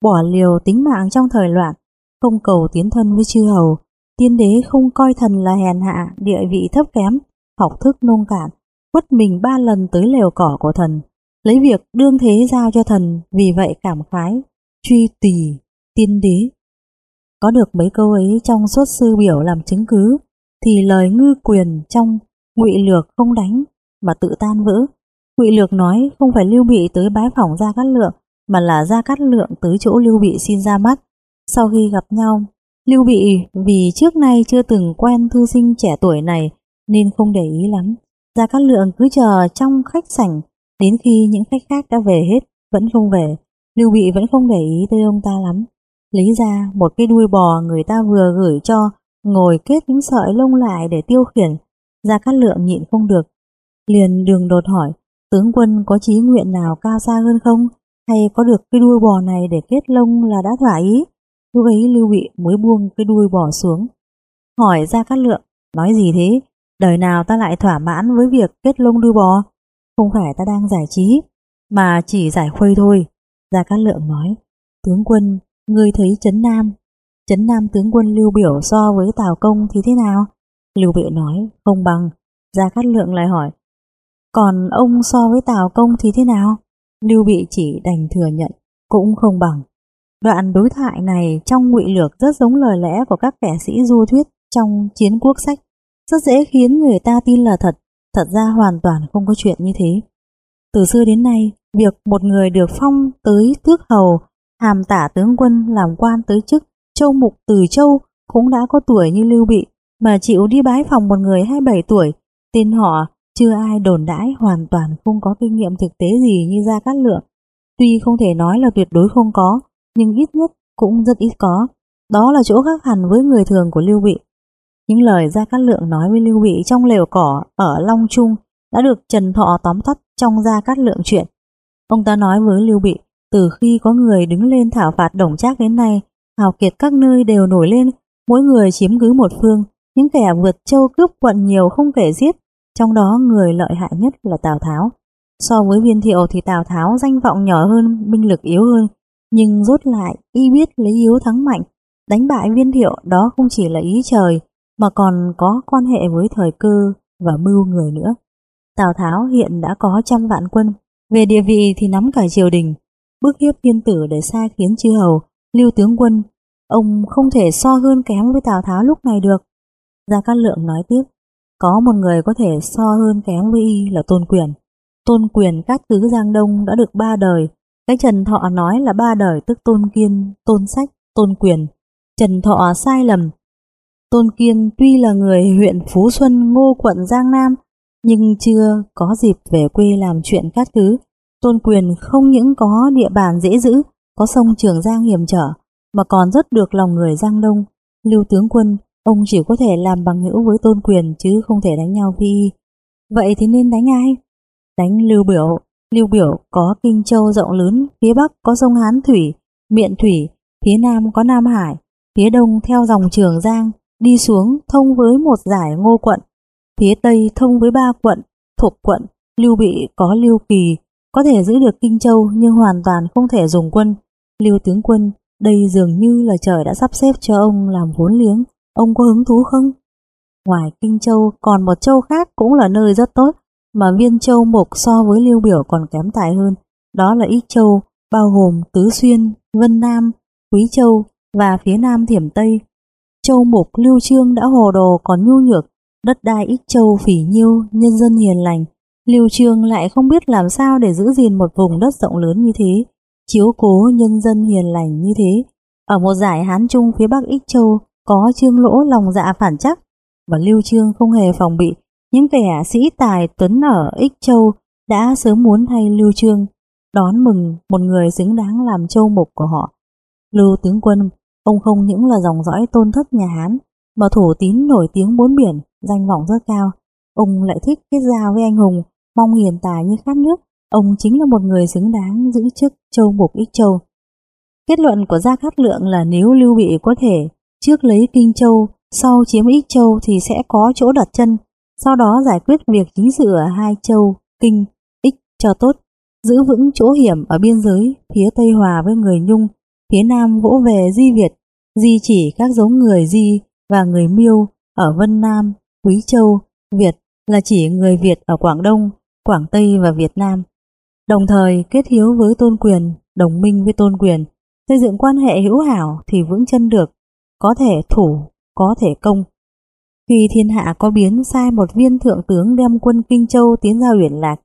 bỏ liều tính mạng trong thời loạn, không cầu tiến thân với chư hầu, tiên đế không coi thần là hèn hạ, địa vị thấp kém, học thức nông cạn, quất mình ba lần tới lều cỏ của thần, lấy việc đương thế giao cho thần, vì vậy cảm khái, truy tùy, tiên đế. Có được mấy câu ấy trong suốt sư biểu làm chứng cứ, thì lời ngư quyền trong Ngụy Lược không đánh mà tự tan vỡ. Ngụy Lược nói không phải Lưu Bị tới bái phỏng Gia Cát Lượng mà là Gia Cát Lượng tới chỗ Lưu Bị xin ra mắt. Sau khi gặp nhau, Lưu Bị vì trước nay chưa từng quen thư sinh trẻ tuổi này nên không để ý lắm. Gia Cát Lượng cứ chờ trong khách sảnh đến khi những khách khác đã về hết vẫn không về. Lưu Bị vẫn không để ý tới ông ta lắm lấy ra một cái đuôi bò người ta vừa gửi cho ngồi kết những sợi lông lại để tiêu khiển Gia Cát Lượng nhịn không được, liền đường đột hỏi, tướng quân có chí nguyện nào cao xa hơn không, hay có được cái đuôi bò này để kết lông là đã thỏa ý? Lúc ấy Lưu Bị mới buông cái đuôi bò xuống. Hỏi Gia Cát Lượng, nói gì thế? Đời nào ta lại thỏa mãn với việc kết lông đuôi bò? Không phải ta đang giải trí, mà chỉ giải khuây thôi. Gia Cát Lượng nói, tướng quân, ngươi thấy Trấn Nam. Trấn Nam tướng quân Lưu Biểu so với Tào Công thì thế nào? Lưu Biểu nói không bằng, Gia Cát Lượng lại hỏi, còn ông so với Tào Công thì thế nào? Lưu Bị chỉ đành thừa nhận, cũng không bằng. Đoạn đối thoại này trong ngụy lược rất giống lời lẽ của các kẻ sĩ du thuyết trong chiến quốc sách, rất dễ khiến người ta tin là thật, thật ra hoàn toàn không có chuyện như thế. Từ xưa đến nay, việc một người được phong tới tước hầu, hàm tả tướng quân làm quan tới chức châu mục từ châu cũng đã có tuổi như Lưu Bị mà chịu đi bái phòng một người 27 tuổi, tên họ chưa ai đồn đãi hoàn toàn không có kinh nghiệm thực tế gì như Gia Cát Lượng. Tuy không thể nói là tuyệt đối không có, nhưng ít nhất cũng rất ít có. Đó là chỗ khác hẳn với người thường của Lưu Bị. Những lời Gia Cát Lượng nói với Lưu Bị trong lều cỏ ở Long Trung đã được Trần Thọ tóm tắt trong Gia Cát Lượng chuyện. Ông ta nói với Lưu Bị, từ khi có người đứng lên thảo phạt Đồng Trác đến nay, hào kiệt các nơi đều nổi lên, mỗi người chiếm cứ một phương, những kẻ vượt châu cướp quận nhiều không kể giết, trong đó người lợi hại nhất là Tào Tháo. So với viên thiệu thì Tào Tháo danh vọng nhỏ hơn, binh lực yếu hơn, nhưng rốt lại y biết lấy yếu thắng mạnh, đánh bại viên thiệu đó không chỉ là ý trời, mà còn có quan hệ với thời cơ và mưu người nữa. Tào Tháo hiện đã có trăm vạn quân, về địa vị thì nắm cả triều đình, bức hiếp thiên tử để sai khiến chư hầu, lưu tướng quân, ông không thể so hơn kém với Tào Tháo lúc này được. Gia Cát Lượng nói tiếp, có một người có thể so hơn kém với y là Tôn Quyền. Tôn Quyền các tứ Giang Đông đã được ba đời, cái Trần Thọ nói là ba đời tức Tôn Kiên, Tôn Sách, Tôn Quyền. Trần Thọ sai lầm. Tôn Kiên tuy là người huyện Phú Xuân, Ngô quận Giang Nam, nhưng chưa có dịp về quê làm chuyện các thứ. Tôn Quyền không những có địa bàn dễ giữ, có sông Trường Giang hiểm trở, mà còn rất được lòng người Giang Đông. Lưu tướng quân, ông chỉ có thể làm bằng hữu với Tôn Quyền chứ không thể đánh nhau phi. Vậy thì nên đánh ai? Đánh Lưu Biểu. Lưu Biểu có Kinh Châu rộng lớn, phía Bắc có sông Hán Thủy, Miện Thủy, phía Nam có Nam Hải, phía Đông theo dòng Trường Giang, đi xuống thông với một giải ngô quận, phía Tây thông với ba quận, thuộc quận, Lưu Bị có Lưu Kỳ, có thể giữ được Kinh Châu nhưng hoàn toàn không thể dùng quân. Lưu tướng quân, đây dường như là trời đã sắp xếp cho ông làm vốn liếng, ông có hứng thú không? Ngoài Kinh Châu còn một châu khác cũng là nơi rất tốt, mà viên châu mục so với Lưu Biểu còn kém tài hơn, đó là Ích Châu, bao gồm Tứ Xuyên, Vân Nam, Quý Châu và phía Nam Thiểm Tây. Châu mục Lưu Trương đã hồ đồ còn nhu nhược, đất đai Ích Châu phỉ nhiêu, nhân dân hiền lành, Lưu Trương lại không biết làm sao để giữ gìn một vùng đất rộng lớn như thế, chiếu cố nhân dân hiền lành như thế. Ở một giải Hán Trung phía Bắc Ích Châu có trương lỗ lòng dạ phản chắc, và Lưu Trương không hề phòng bị. Những kẻ sĩ tài tuấn ở Ích Châu đã sớm muốn thay Lưu Trương đón mừng một người xứng đáng làm châu mục của họ. Lưu tướng quân, ông không những là dòng dõi tôn thất nhà Hán, mà thủ tín nổi tiếng bốn biển, danh vọng rất cao. Ông lại thích kết giao với anh hùng, mong hiền tài như khát nước, ông chính là một người xứng đáng giữ chức châu mục ích châu. Kết luận của Gia Cát Lượng là nếu Lưu Bị có thể trước lấy Kinh Châu, sau chiếm Ích Châu thì sẽ có chỗ đặt chân, sau đó giải quyết việc chính sự ở hai châu, Kinh, Ích cho tốt, giữ vững chỗ hiểm ở biên giới phía Tây Hòa với người Nhung, phía Nam vỗ về Di Việt, di chỉ các giống người Di và người Miêu ở Vân Nam, Quý Châu, Việt là chỉ người Việt ở Quảng Đông, Quảng Tây và Việt Nam. Đồng thời kết hiếu với tôn quyền, đồng minh với tôn quyền, xây dựng quan hệ hữu hảo thì vững chân được, có thể thủ, có thể công. Khi thiên hạ có biến sai một viên thượng tướng đem quân Kinh Châu tiến ra huyện Lạc,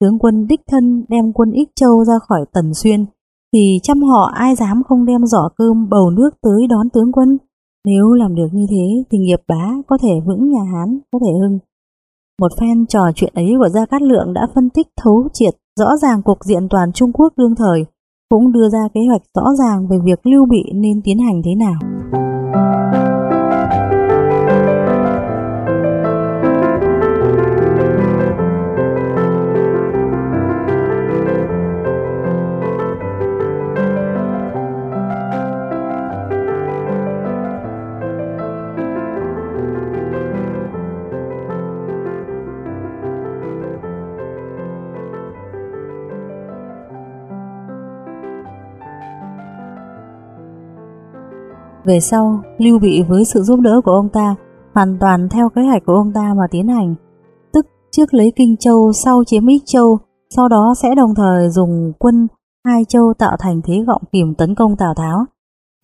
tướng quân đích thân đem quân Ích Châu ra khỏi Tần Xuyên, thì trăm họ ai dám không đem giỏ cơm bầu nước tới đón tướng quân. Nếu làm được như thế thì nghiệp bá có thể vững nhà Hán, có thể hưng. Một phen trò chuyện ấy của Gia Cát Lượng đã phân tích thấu triệt rõ ràng cục diện toàn Trung Quốc đương thời, cũng đưa ra kế hoạch rõ ràng về việc Lưu Bị nên tiến hành thế nào. Về sau, Lưu Bị với sự giúp đỡ của ông ta hoàn toàn theo kế hoạch của ông ta mà tiến hành. Tức trước lấy Kinh Châu sau chiếm Ích Châu, sau đó sẽ đồng thời dùng quân hai châu tạo thành thế gọng kìm tấn công Tào Tháo.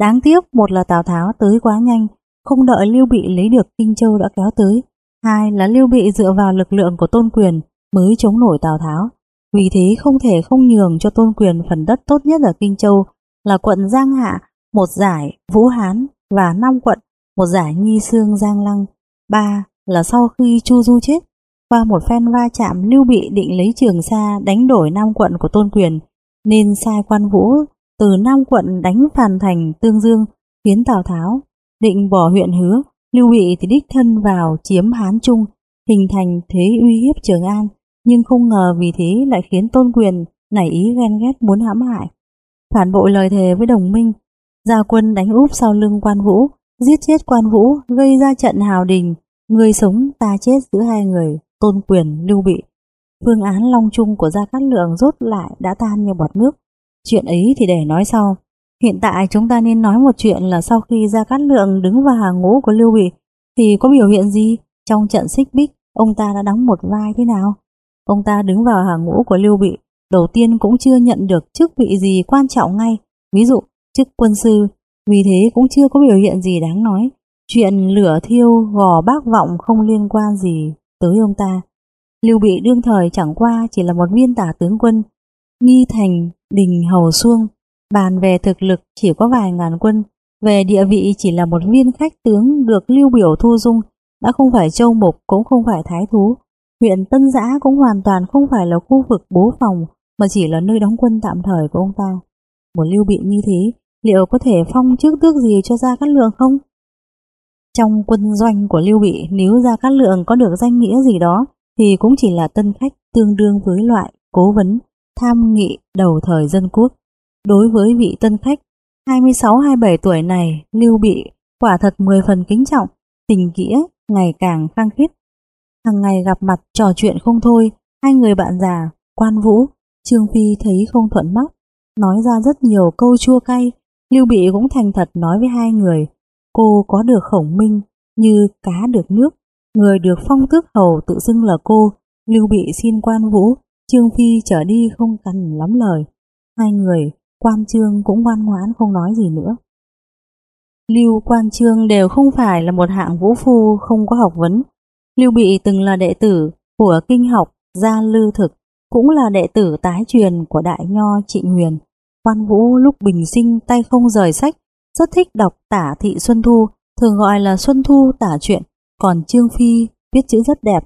Đáng tiếc một là Tào Tháo tới quá nhanh, không đợi Lưu Bị lấy được Kinh Châu đã kéo tới. Hai là Lưu Bị dựa vào lực lượng của Tôn Quyền mới chống nổi Tào Tháo. Vì thế không thể không nhường cho Tôn Quyền phần đất tốt nhất ở Kinh Châu là quận Giang Hạ một giải Vũ Hán và năm quận, một giải Nhi Sương Giang Lăng. Ba là sau khi Chu Du chết, qua một phen va chạm Lưu Bị định lấy Trường Sa đánh đổi năm quận của Tôn Quyền, nên sai quan vũ từ năm quận đánh phàn thành Tương Dương, khiến Tào Tháo định bỏ huyện hứa, Lưu Bị thì đích thân vào chiếm Hán Trung, hình thành thế uy hiếp Trường An, nhưng không ngờ vì thế lại khiến Tôn Quyền nảy ý ghen ghét muốn hãm hại. Phản bội lời thề với đồng minh, Gia quân đánh úp sau lưng quan vũ, giết chết quan vũ, gây ra trận hào đình, người sống ta chết giữa hai người, tôn quyền lưu bị. Phương án long chung của Gia Cát Lượng rốt lại đã tan như bọt nước. Chuyện ấy thì để nói sau. Hiện tại chúng ta nên nói một chuyện là sau khi Gia Cát Lượng đứng vào hàng ngũ của Lưu Bị thì có biểu hiện gì? Trong trận xích bích, ông ta đã đóng một vai thế nào? Ông ta đứng vào hàng ngũ của Lưu Bị, đầu tiên cũng chưa nhận được chức vị gì quan trọng ngay, ví dụ chức quân sư, vì thế cũng chưa có biểu hiện gì đáng nói. Chuyện lửa thiêu gò bác vọng không liên quan gì tới ông ta. Lưu Bị đương thời chẳng qua chỉ là một viên tả tướng quân, nghi thành, đình hầu xuông, bàn về thực lực chỉ có vài ngàn quân, về địa vị chỉ là một viên khách tướng được lưu biểu thu dung, đã không phải châu mục cũng không phải thái thú. Huyện Tân Giã cũng hoàn toàn không phải là khu vực bố phòng mà chỉ là nơi đóng quân tạm thời của ông ta. Một lưu bị như thế, liệu có thể phong trước tước gì cho Gia Cát Lượng không? Trong quân doanh của Lưu Bị, nếu Gia Cát Lượng có được danh nghĩa gì đó, thì cũng chỉ là tân khách tương đương với loại cố vấn, tham nghị đầu thời dân quốc. Đối với vị tân khách 26-27 tuổi này, Lưu Bị quả thật 10 phần kính trọng, tình nghĩa ngày càng khăng khít. Hằng ngày gặp mặt trò chuyện không thôi, hai người bạn già, quan vũ, Trương Phi thấy không thuận mắt, nói ra rất nhiều câu chua cay, Lưu Bị cũng thành thật nói với hai người, cô có được khổng minh như cá được nước, người được phong tước hầu tự xưng là cô, Lưu Bị xin quan vũ, Trương Phi trở đi không cần lắm lời. Hai người, quan trương cũng ngoan ngoãn không nói gì nữa. Lưu quan trương đều không phải là một hạng vũ phu không có học vấn. Lưu Bị từng là đệ tử của kinh học Gia Lư Thực, cũng là đệ tử tái truyền của Đại Nho Trịnh Huyền. Quan Vũ lúc bình sinh tay không rời sách, rất thích đọc tả thị Xuân Thu, thường gọi là Xuân Thu tả truyện, còn Trương Phi viết chữ rất đẹp,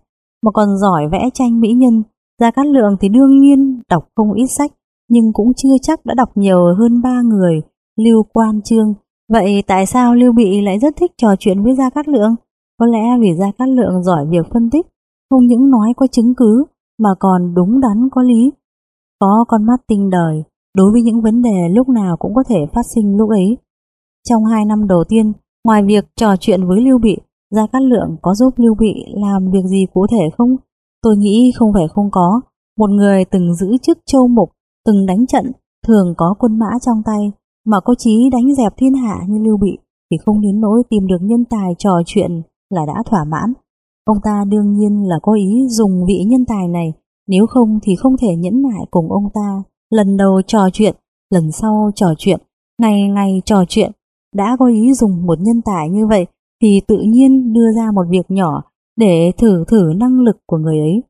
mà còn giỏi vẽ tranh mỹ nhân. Gia Cát Lượng thì đương nhiên đọc không ít sách, nhưng cũng chưa chắc đã đọc nhiều hơn ba người, Lưu Quan Trương. Vậy tại sao Lưu Bị lại rất thích trò chuyện với Gia Cát Lượng? Có lẽ vì Gia Cát Lượng giỏi việc phân tích, không những nói có chứng cứ, mà còn đúng đắn có lý. Có con mắt tinh đời, đối với những vấn đề lúc nào cũng có thể phát sinh lúc ấy. Trong hai năm đầu tiên, ngoài việc trò chuyện với Lưu Bị, Gia Cát Lượng có giúp Lưu Bị làm việc gì cụ thể không? Tôi nghĩ không phải không có. Một người từng giữ chức châu mục, từng đánh trận, thường có quân mã trong tay, mà có chí đánh dẹp thiên hạ như Lưu Bị, thì không đến nỗi tìm được nhân tài trò chuyện là đã thỏa mãn. Ông ta đương nhiên là có ý dùng vị nhân tài này, nếu không thì không thể nhẫn nại cùng ông ta. Lần đầu trò chuyện, lần sau trò chuyện, ngày ngày trò chuyện, đã có ý dùng một nhân tài như vậy thì tự nhiên đưa ra một việc nhỏ để thử thử năng lực của người ấy.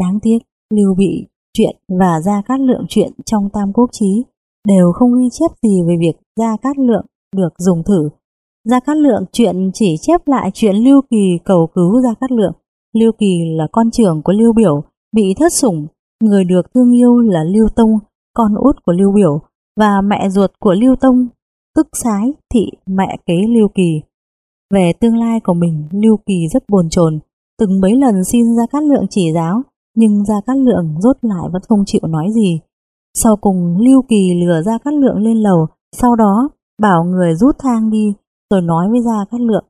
Đáng tiếc, Lưu Bị chuyện và Gia Cát Lượng chuyện trong Tam Quốc Chí đều không ghi chép gì về việc Gia Cát Lượng được dùng thử. Gia Cát Lượng chuyện chỉ chép lại chuyện Lưu Kỳ cầu cứu Gia Cát Lượng. Lưu Kỳ là con trưởng của Lưu Biểu, bị thất sủng, người được thương yêu là Lưu Tông, con út của Lưu Biểu, và mẹ ruột của Lưu Tông, tức Sái thị mẹ kế Lưu Kỳ. Về tương lai của mình, Lưu Kỳ rất bồn chồn, từng mấy lần xin Ra Cát Lượng chỉ giáo, nhưng Ra Cát Lượng rốt lại vẫn không chịu nói gì. Sau cùng Lưu Kỳ lừa Ra Cát Lượng lên lầu, sau đó bảo người rút thang đi, rồi nói với Ra Cát Lượng.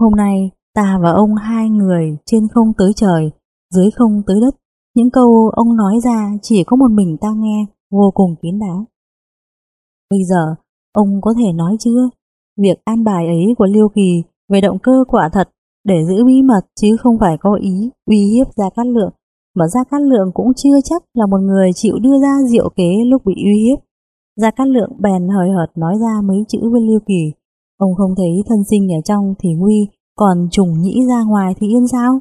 Hôm nay ta và ông hai người trên không tới trời, dưới không tới đất. Những câu ông nói ra chỉ có một mình ta nghe, vô cùng kín đáo. Bây giờ, ông có thể nói chưa? Việc an bài ấy của Liêu Kỳ về động cơ quả thật để giữ bí mật chứ không phải có ý uy hiếp Gia Cát Lượng, mà Gia Cát Lượng cũng chưa chắc là một người chịu đưa ra diệu kế lúc bị uy hiếp. Gia Cát Lượng bèn hời hợt nói ra mấy chữ với Liêu Kỳ. Ông không thấy thân sinh ở trong thì nguy, còn trùng nhĩ ra ngoài thì yên sao?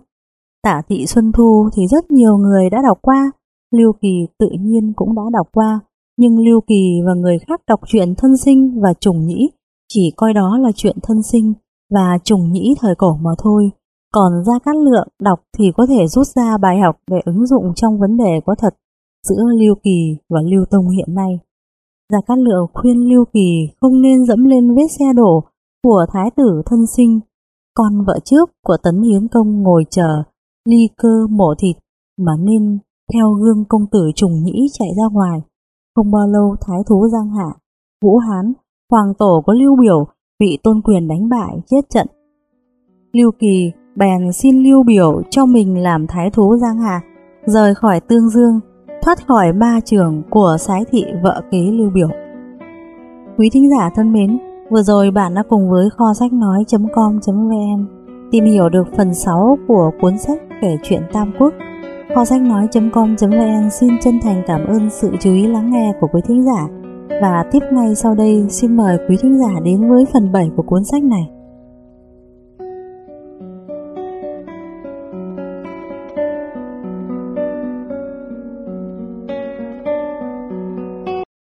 Tả thị Xuân Thu thì rất nhiều người đã đọc qua, Lưu Kỳ tự nhiên cũng đã đọc qua, nhưng Lưu Kỳ và người khác đọc chuyện thân sinh và trùng nhĩ chỉ coi đó là chuyện thân sinh và trùng nhĩ thời cổ mà thôi. Còn Gia Cát Lượng đọc thì có thể rút ra bài học để ứng dụng trong vấn đề có thật giữa Lưu Kỳ và Lưu Tông hiện nay. Gia Cát Lượng khuyên Lưu Kỳ không nên dẫm lên vết xe đổ của thái tử thân sinh, con vợ trước của Tấn Hiến Công ngồi chờ, ly cơ mổ thịt, mà nên theo gương công tử trùng nhĩ chạy ra ngoài. Không bao lâu thái thú Giang Hạ, Vũ Hán, Hoàng tổ có Lưu Biểu bị tôn quyền đánh bại chết trận. Lưu Kỳ bèn xin Lưu Biểu cho mình làm thái thú Giang Hạ. rời khỏi Tương Dương, thoát khỏi ba trường của sái thị vợ kế Lưu Biểu. Quý thính giả thân mến, vừa rồi bạn đã cùng với kho sách nói.com.vn tìm hiểu được phần 6 của cuốn sách kể chuyện Tam Quốc. Kho sách nói.com.vn xin chân thành cảm ơn sự chú ý lắng nghe của quý thính giả. Và tiếp ngay sau đây, xin mời quý thính giả đến với phần 7 của cuốn sách này.